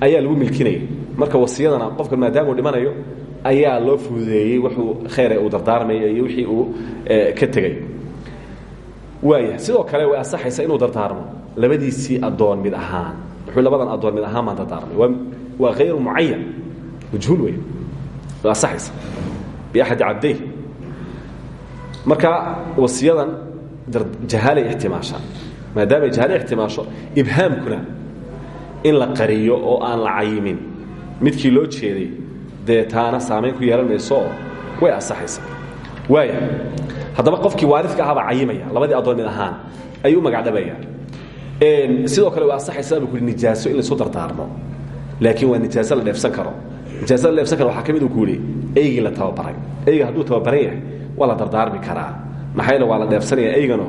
ayaa lagu milkinaya marka wasiyadana qofka maadaama uu dhimanayo ayaa loo fududeeyey wuxuu khayr uu dardaarmaya iyo wixii uu ka tegay. Waaya sidoo kale way asaxaysa inuu dardaarmo labadiisii addoon mid ahaan. Wuxuu labadan addoon mid ahaan baan dardaarmay waa waa hayru mucayan majhuul wey way asaxaysa biaxadi cabday marka wasiyadan jahaalay ixtimaashaa maadaamay jahaale ixtimaasho ibhaamkuna in la qariyo oo aan la cayimin midkii loo jeeday dee taana saamayn ku yeelan mayso oo way asaxaysa. Waaya haddaba qofkii waaridka ahaabaa cayimaya labadii addoon mid ahaan ayuu u magacdhabaya sidoo kale way asaxaysaa buu kuhi nijaaso in laysu dardaarmo laakiin waa nijaaso la dheefsan karo. Nijaaso la dheefsan karo waxaa ka mid ku yihi eygii la tababaray. Eyga hadduu tababaran yahay waa la dardaarmi karaa. Maxaa yeele waa la dheefsanaya eygano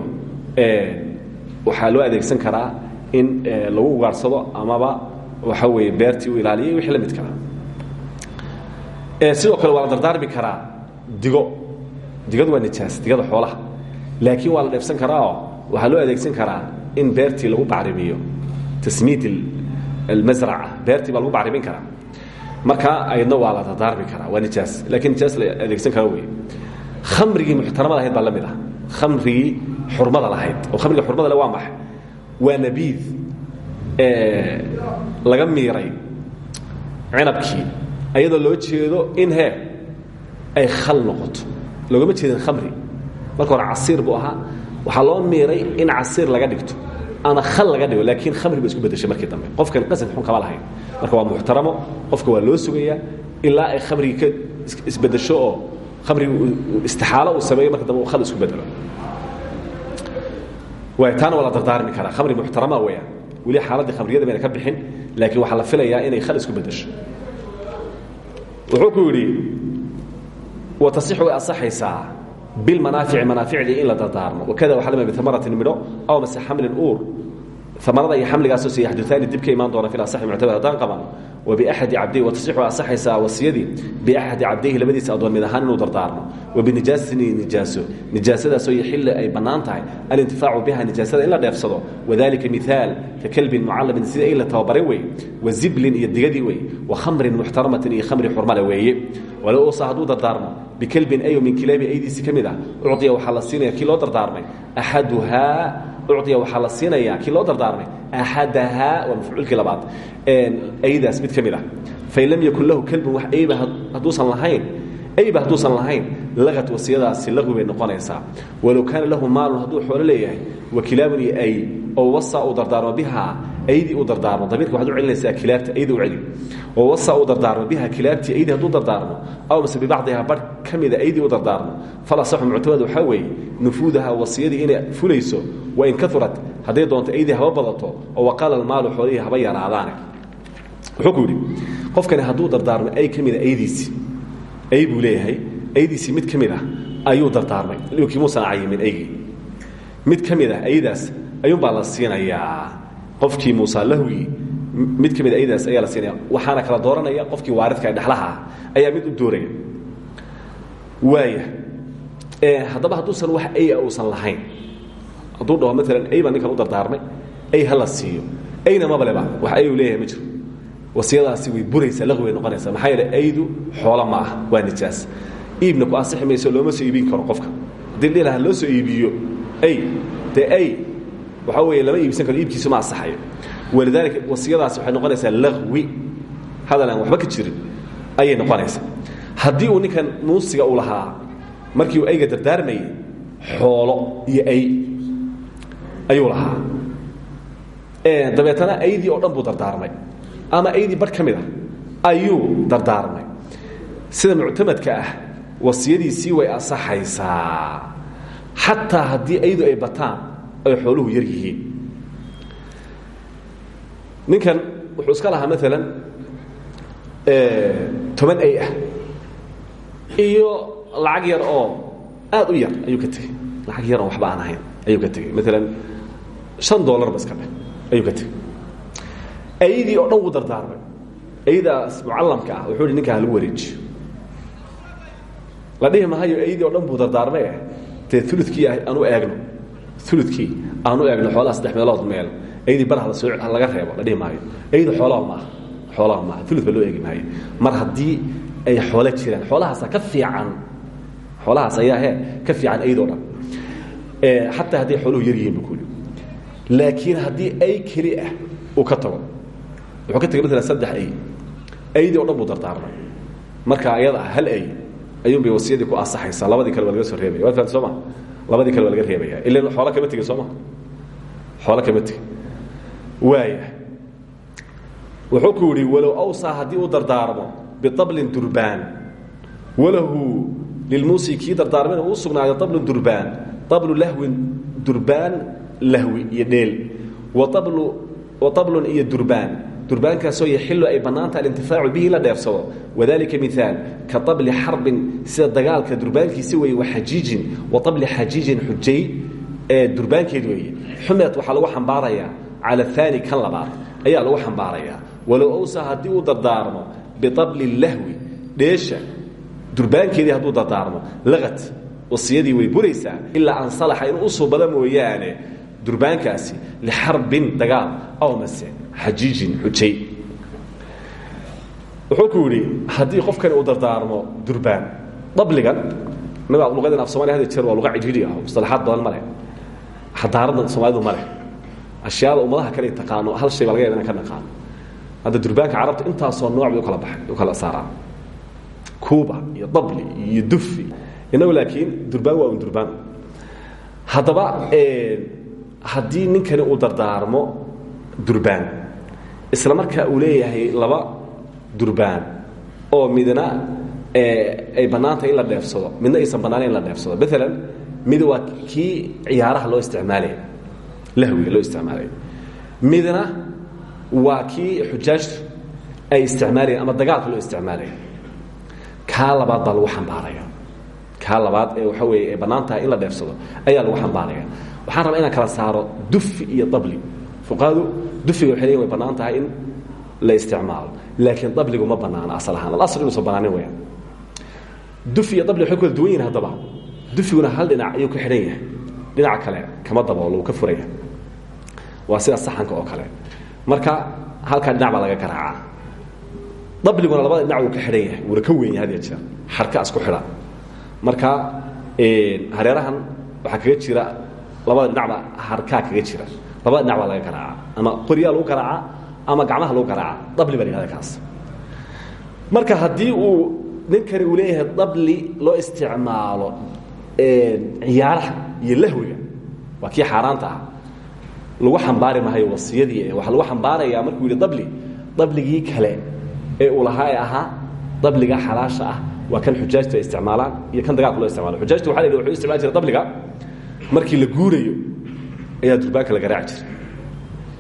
waxaa loo adeegsan karaa in lagu ugaarsado amaba waxa weeye beertii u ilaaliya wixii la midka sidoo kale waa la dardaarmi karaa digo. Digadu waa nijaas digada xoolaha. Laakiin waa la dheefsan karaao waxaa loo adeegsan karaa in beertii lagu bacrimiyo. Tasmiid almasraca beertii baa lagu bacrimin karaa marka ayadna waa la dardaarmi karaa waa nijaas lakiin nijaas la adeegsan kara wey khamrigii muxtaramada ahayd baa la mid ah khamrigii xurmada lahayd oo khamriga xurmada le waa maxay waa nabiid laga miiray cinabkii ayadoo loo jeedo in he ay khal noqoto loogama jeedin khamri marka hore casiir buu ahaa waxaa loo miiray in casiir laga dhigto ama khal laga dhigo laakiin khamri ba isku bedeshay markii dambe. Qofkan qasad xun kama lahayn. Marka waa muxtaramo qofka waa loo sugayaa ilaa ay khamrigii ka isbedesho oo khamrigi istixaalo uu sameeyo marka dambe uu khal isku bedelo waay taana waa la dardaarmi karaa. Khamri muxtarama weeyaan. Weli xaaladdii khamriyada mayna ka bixin laakiin waxaa la filayaa inay khal isku bedesho wuxuu ku yidhi watasixu way asaxaysaa bilmanaafici manaaficdii in la dardaarmo wakada waxa lama biamaratin midho aw mase xamlin uur. Amarada iyo xamligaasoo se yaxduaani dib ka imaan doona fi asaxi muctabad haddaan qaban wabiaxadi cabdihi watasixu asaxaysaa wasiyadii biaxadi cabdayhi labadiisa addoon mid ahaan inuu dardaarmo. Wabinijaasatin nijaaso. Nijaasadaasoo yaxilli ay bannaan tahay. Alintifaacu biha nijaasada in la dheefsado. Wadalika miaal ka kelbin mucallamin sida in la tababarin wa ziblin iyo digadii wa khamrin muxtaramatin iyo khamri xurmale weeye. Walow usa hadduu dardaarmo bikelbin ayo min kilaabi aydiisi ka mid ah ucdiya waxaa dardaarmay. Axaduhaa ucdiya waxaa la siinayaa kii loo dardaarmay axadahaa waa mafcuulkii labaad. Aydaas mid ka mid ah. Fain lam yakun lahu kelbun wax hadduusan lahayn ayba hadduusan lahayn laqad wasiyadaasi laqwi bay noqonaysaa. Walow kaana lahu maalun hadduu xoolo leeyahay wa kilaabun iyo ay oo wasa uu dardaarmo bihaa aydii uu dardaarmo. Damiirka waxaad u celinaysaa kilaabta ayda u celi oo wasa uu dardaarmo biha kilaabtii aydi hadduu dardaarmo aw mase bibacdihaa barh ka mida aydii u dardaarmo. Falasaxu muctamad waxaa weeye nufuudaha inay fulayso wain kaurat hadday doonto aydii haba badato oo waqaala almaalu xoolihii haba yaraadaane. Wuxuu ku yidhi qofkani hadduu dardaarmo ay ka mida aydiisii ay buu leeyahay aydiisii mid ka mid ah ayuu dardaarmay. Kii muusan cayimin aygii mid ka mid ah aydaas ayuunbaa la siinayaa. Qofkii muusa lahwigii mid ka mid aydaas ayaa la siinaya waxaana kala dooranaya qofkii waaridka ee dhexlaha ah ayaa mid u dooraya. Waaya haddaba hadduusan wax aya uusan lahayn hadduu dhaho maalan ay baa ninkan u dardaarmay ay ha la siiyo ayna mabaleba wax ayuu leeyahay ma jiro wasiyadaasi way buraysaa laqwi bay noqonaysaa. Maxaa yeele aydu xoolo ma ah waa nijaas. Iibna ku ansixi mayso looma soo iibin karo qofka. Haddii dhihi lahaa loo soo iibiyo ay dee ay waxaa weeye lama iibsan karo iibkiisu ma ansaxayo. Walidaalika wasiyadaasi waxay noqonaysaa laqwi. Hadal waxba ka jirin ayay noqonaysaa. Haddii uu ninkan muusiga uu lahaa markii uu ayga dardaarmayey xoolo iyo ay ayuu lahaa. Dabeetana aydii oo dhan buu dardaarmay ama aydii bar ka mid a ayuu dardaarmay. Sida muctamadka ah wasiyadiisii way asaxaysaa xataa haddii aydu ay bataan ay xooluhu yar yihiin. Ninkan wuxuu iska lahaa maalan toban ay ah iyo lacag yar oo aad u yar ayuu ka tegey lacag yar oo waxba aan ahayn ka tegey maalan an dolarba iska ayuu ka tegey aydii oo dhan wuu dardaarmay mucallamka ah wuxuu hi ninkaa halagu wareejiyo la dhihi mahayo aydii oo dhan buu dardaarmay eh? Dee ulukii aanu eegno. Ulukii aanu eegno xoolaha saddex meelood meel. Aydii bar hala soo laga reebo. La dhihi maayo. Aydu xoolaha maaha xoolaha maaha ulu ba loo eegi maayo. Mar haddii ay xoolo jiraan xoolahaasa ka fiican xoolahaas ayaa he ka fiican aydoo dhan. Xataa hadday xooluhu yar yihiin bukuli laakiin haddii ay keli ah uu ka tago wuxuu ka tegay maalan saddex ay. Aydii o dhan buu marka. Ayada ah hal ay ayuun bay wasiyadii ku ansaxaysaa. Labadii kale waa soo reebaya. Waad fahamta soo ma? Labadii kale waa laga reebaya. Ilan kama tegin soo ma? Xoolo kama tegin waaya wuxuu ku yidhi walow awsaa haddii uu dardaarmo biablin durbaan. Walahu lilmuusi kii dardaarmayna uu sugnaayo ablun durbaan. Ablu lahwin durbaan lahwi iyo dheel. Durbaan durbaankaasoo yaxilu ay bannaanta alintifaacu bihi la dheefsado. Wadalika miaal ka abli xarbin sida dagaalka durbaankiisi weeye waxajiijin wa abli xajiijin xujay ee durbaankeed weeye. Xumeed waxaa lagu xambaarayaa cala aani kan labaad ayaa lagu xambaarayaa. Walow awsa haddii uu dardaarmo biabli lahwi dheesha durbaankeedii hadduu dardaarmo laqad wasiyadii way buraysaa ilaa an salaxa inuu u mooyaane durbaankaasi lixarbin dagaal aw mase xajiijin xujay. Wuxuu ku yidhi haddii qofkani uu dardaarmo durbaan dabligan naga luqadan af somaliya hada jeer waa luqa cidhiidhi ah mustalaxaad badan ma leh xadaaradan soomaalidu ma leh ashyaada ummadaha kale taqaano hal shay baa laga yaba inaan ka naqaano. Hadda durbaanka carabta intaasoo nooc bay u kala baxay u kala saaraan. Kuuba iyo dabli iyo dufi inagu laakiin durbaan waa un durbaan. Haddaba haddii ninkani uu dardaarmo durbaan. Isla markaa uu leeyahay laba durbaan oo midna ay bannaantahay in la dheefsado midna aysan bannaanayn in la dheefsado. Maalan mid waa kii ciyaaraha loo isticmaalaya lahwiga loo isticmaalaya midna waa kii xujaajtu ay isticmaalayeen ama dagaalka loo isticmaalaya kaa labaad baa lagu xambaaraya. Kaa labaad ee waxa bannaan tahay in la dheefsado ayaa lagu xambaaraya waxaan rabaa inaan kala saaro dufi iyo dabli. Fuqahadu dufiga waxay leeyihiin way bannaan tahay in la isticmaalo. Laakiin dabligu ma bannaana asal ahaan. Alasl inuusan bannaanin weyaan dufi iyo dabli waxay ku kala duwan yihiin haddaba. Dufiguna hal dhinac ayuu ka xidhan yahay. Dhinaca kale kama daboolo uu ka furaya waa sida saxanka oo kale. Marka halkaa dhinac baa laga garaacaa. Dabliguna labada dhinac wuu ka xidhan yahay. Wuuna ka weyn yahay had ya jeer xarka isku xidha. Marka hareerahan waxaa kaga jira labada dhinacba harkaa kaga jira. Labada dhinac baa laga garaaca. Ama qoryaa lagu garaaca ama gacmaha lagu garaaca. Dabli baa la yhahda kaas. Marka haddii uu ninkani uu leeyahay dabli loo isticmaalo ciyaaraha iyo lahwiga waa kii xaaraanta ah. Lagu xambaari maayo wasiyadii waxaa lagu xambaarayaa markuu yidhi dabli dabligii kale ee uu lahaa ee ahaa dabliga xalaasha ah waa kan xujaajtu ay isticmaalaan iyo kan dagaalka loo isticmaalo. Xujaajtu waxa la yidhi wuxuu isticmaali jiray dabliga markii la guurayo ayaa durbaanka la garaaci jiray.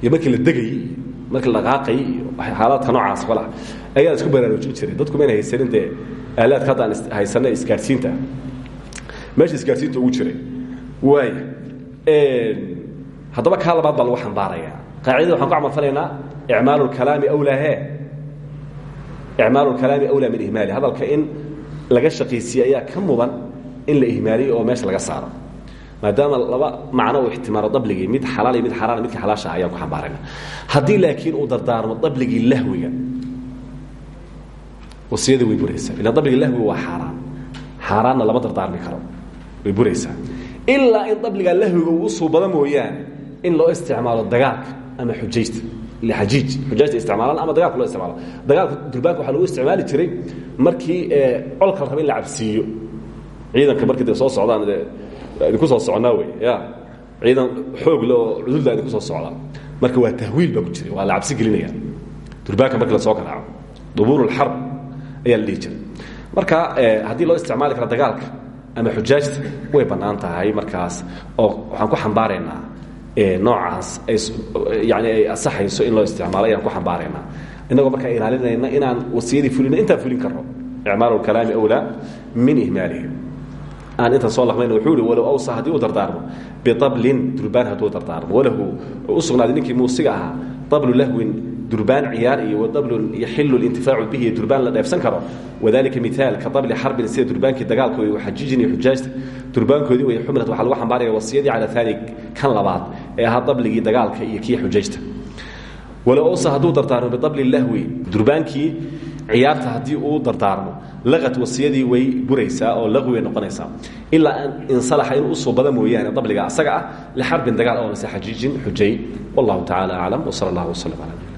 Iyo markii la degayey iyo markii la dhaqaaqayey iyo xaalaadka noocaas kale ah ayaa isku baraarujin jiray. Dadku mayna haysanin dee aalaadka hadda aan haysana isgaadhsiinta meesha isgaadhsiinta ugu jiray waaya haddaba kaa labaad baa lagu xambaaraya. Qaacidada waxaan ku camalfalaynaa icmaalu lkalaami awlaahe. Icmaalu lkalaami awlaa min ihmaali. Hadalka in laga shaqaysiiye ayaa ka mudan in la ihmaaliyo oo meesha laga saaro maadaama laba macno uu ixtimaalo dabligii mid xalaal iyo mid xaaraan midkii xalaasha ah ayaan ku xambaarayna. Haddii laakiin uu dardaarmo dabligii lahwiga wasiyadii way buraysaa. Ila dabliga lahwi waa xaaraan. Xaaraanna lama dardaarmi karo. Way buraysaa. Ilaa in dabliga lahwiga uu suubado mooyaane in loo isticmaalo dagaalka ama xujaysta xajiij. Xujaajta isticmaalaan ama dagaalka loo isticmaalo. Dagaalka durbaanka waxaa lagu isticmaali jiray markii colka la raba la cabsiiyo. Ciidanka markii de soo socdaan de idinku soo soconnaa wey. Ya. Ciidan xoog le oo cudulda idinku soo socdaa marka waa tahwiil baa ku jiray. Waa la cabsi gelinaya. Durbaanka markii la soo garaaco dubuur اlxarb ayaa la dhihi jiray. Marka haddii loo isticmaali karo dagaalka ama xujaajta way bannaan tahay markaas oo waxaan ku xambaaraynaa noocaas ay yani ay asaxayso in loo isticmaalo ayaan ku xambaaraynaa innagoo markaa ilaalinayna inaan wasiyadii fulino intaan fulin karno. Icmaalu اlkalaami awlaa min ihmaalihi aan intaan soo laqmayna wuxuu ihi walow awsa haddii uu dardaarmo biablin durbaan hadduu dardaarmo. Walahu u sugnaaday ninkii muusiga ahaa ablu lahwin durbaan ciyaar iyo wadablun yaxilu lintifaacu bihi iyo durbaan la dheefsan karo. Wadalika miaal ka abli xarbin sida durbaankii dagaalka wey xajiijin iyo xujaajta. Durbaankoodii wey xumilad waxaa lagu xambaaraya wasiyadii cala aani kan labaad ee ahaa dabligii dagaalka iyo kii xujaysta walow awsa hadduu dardaarmo biabli lahwi durbaankii ciyaarta haddii uu dardaarmo laqad wasiyadii way buraysaa oo laqwi way noqonaysaa. Ilaa insalaxa inuu u soo bada mooyaane dabliga asaga ah lixarbin dagaal oo mase xajiijin xujay wallahu tacala aclam wsal allah wslm ala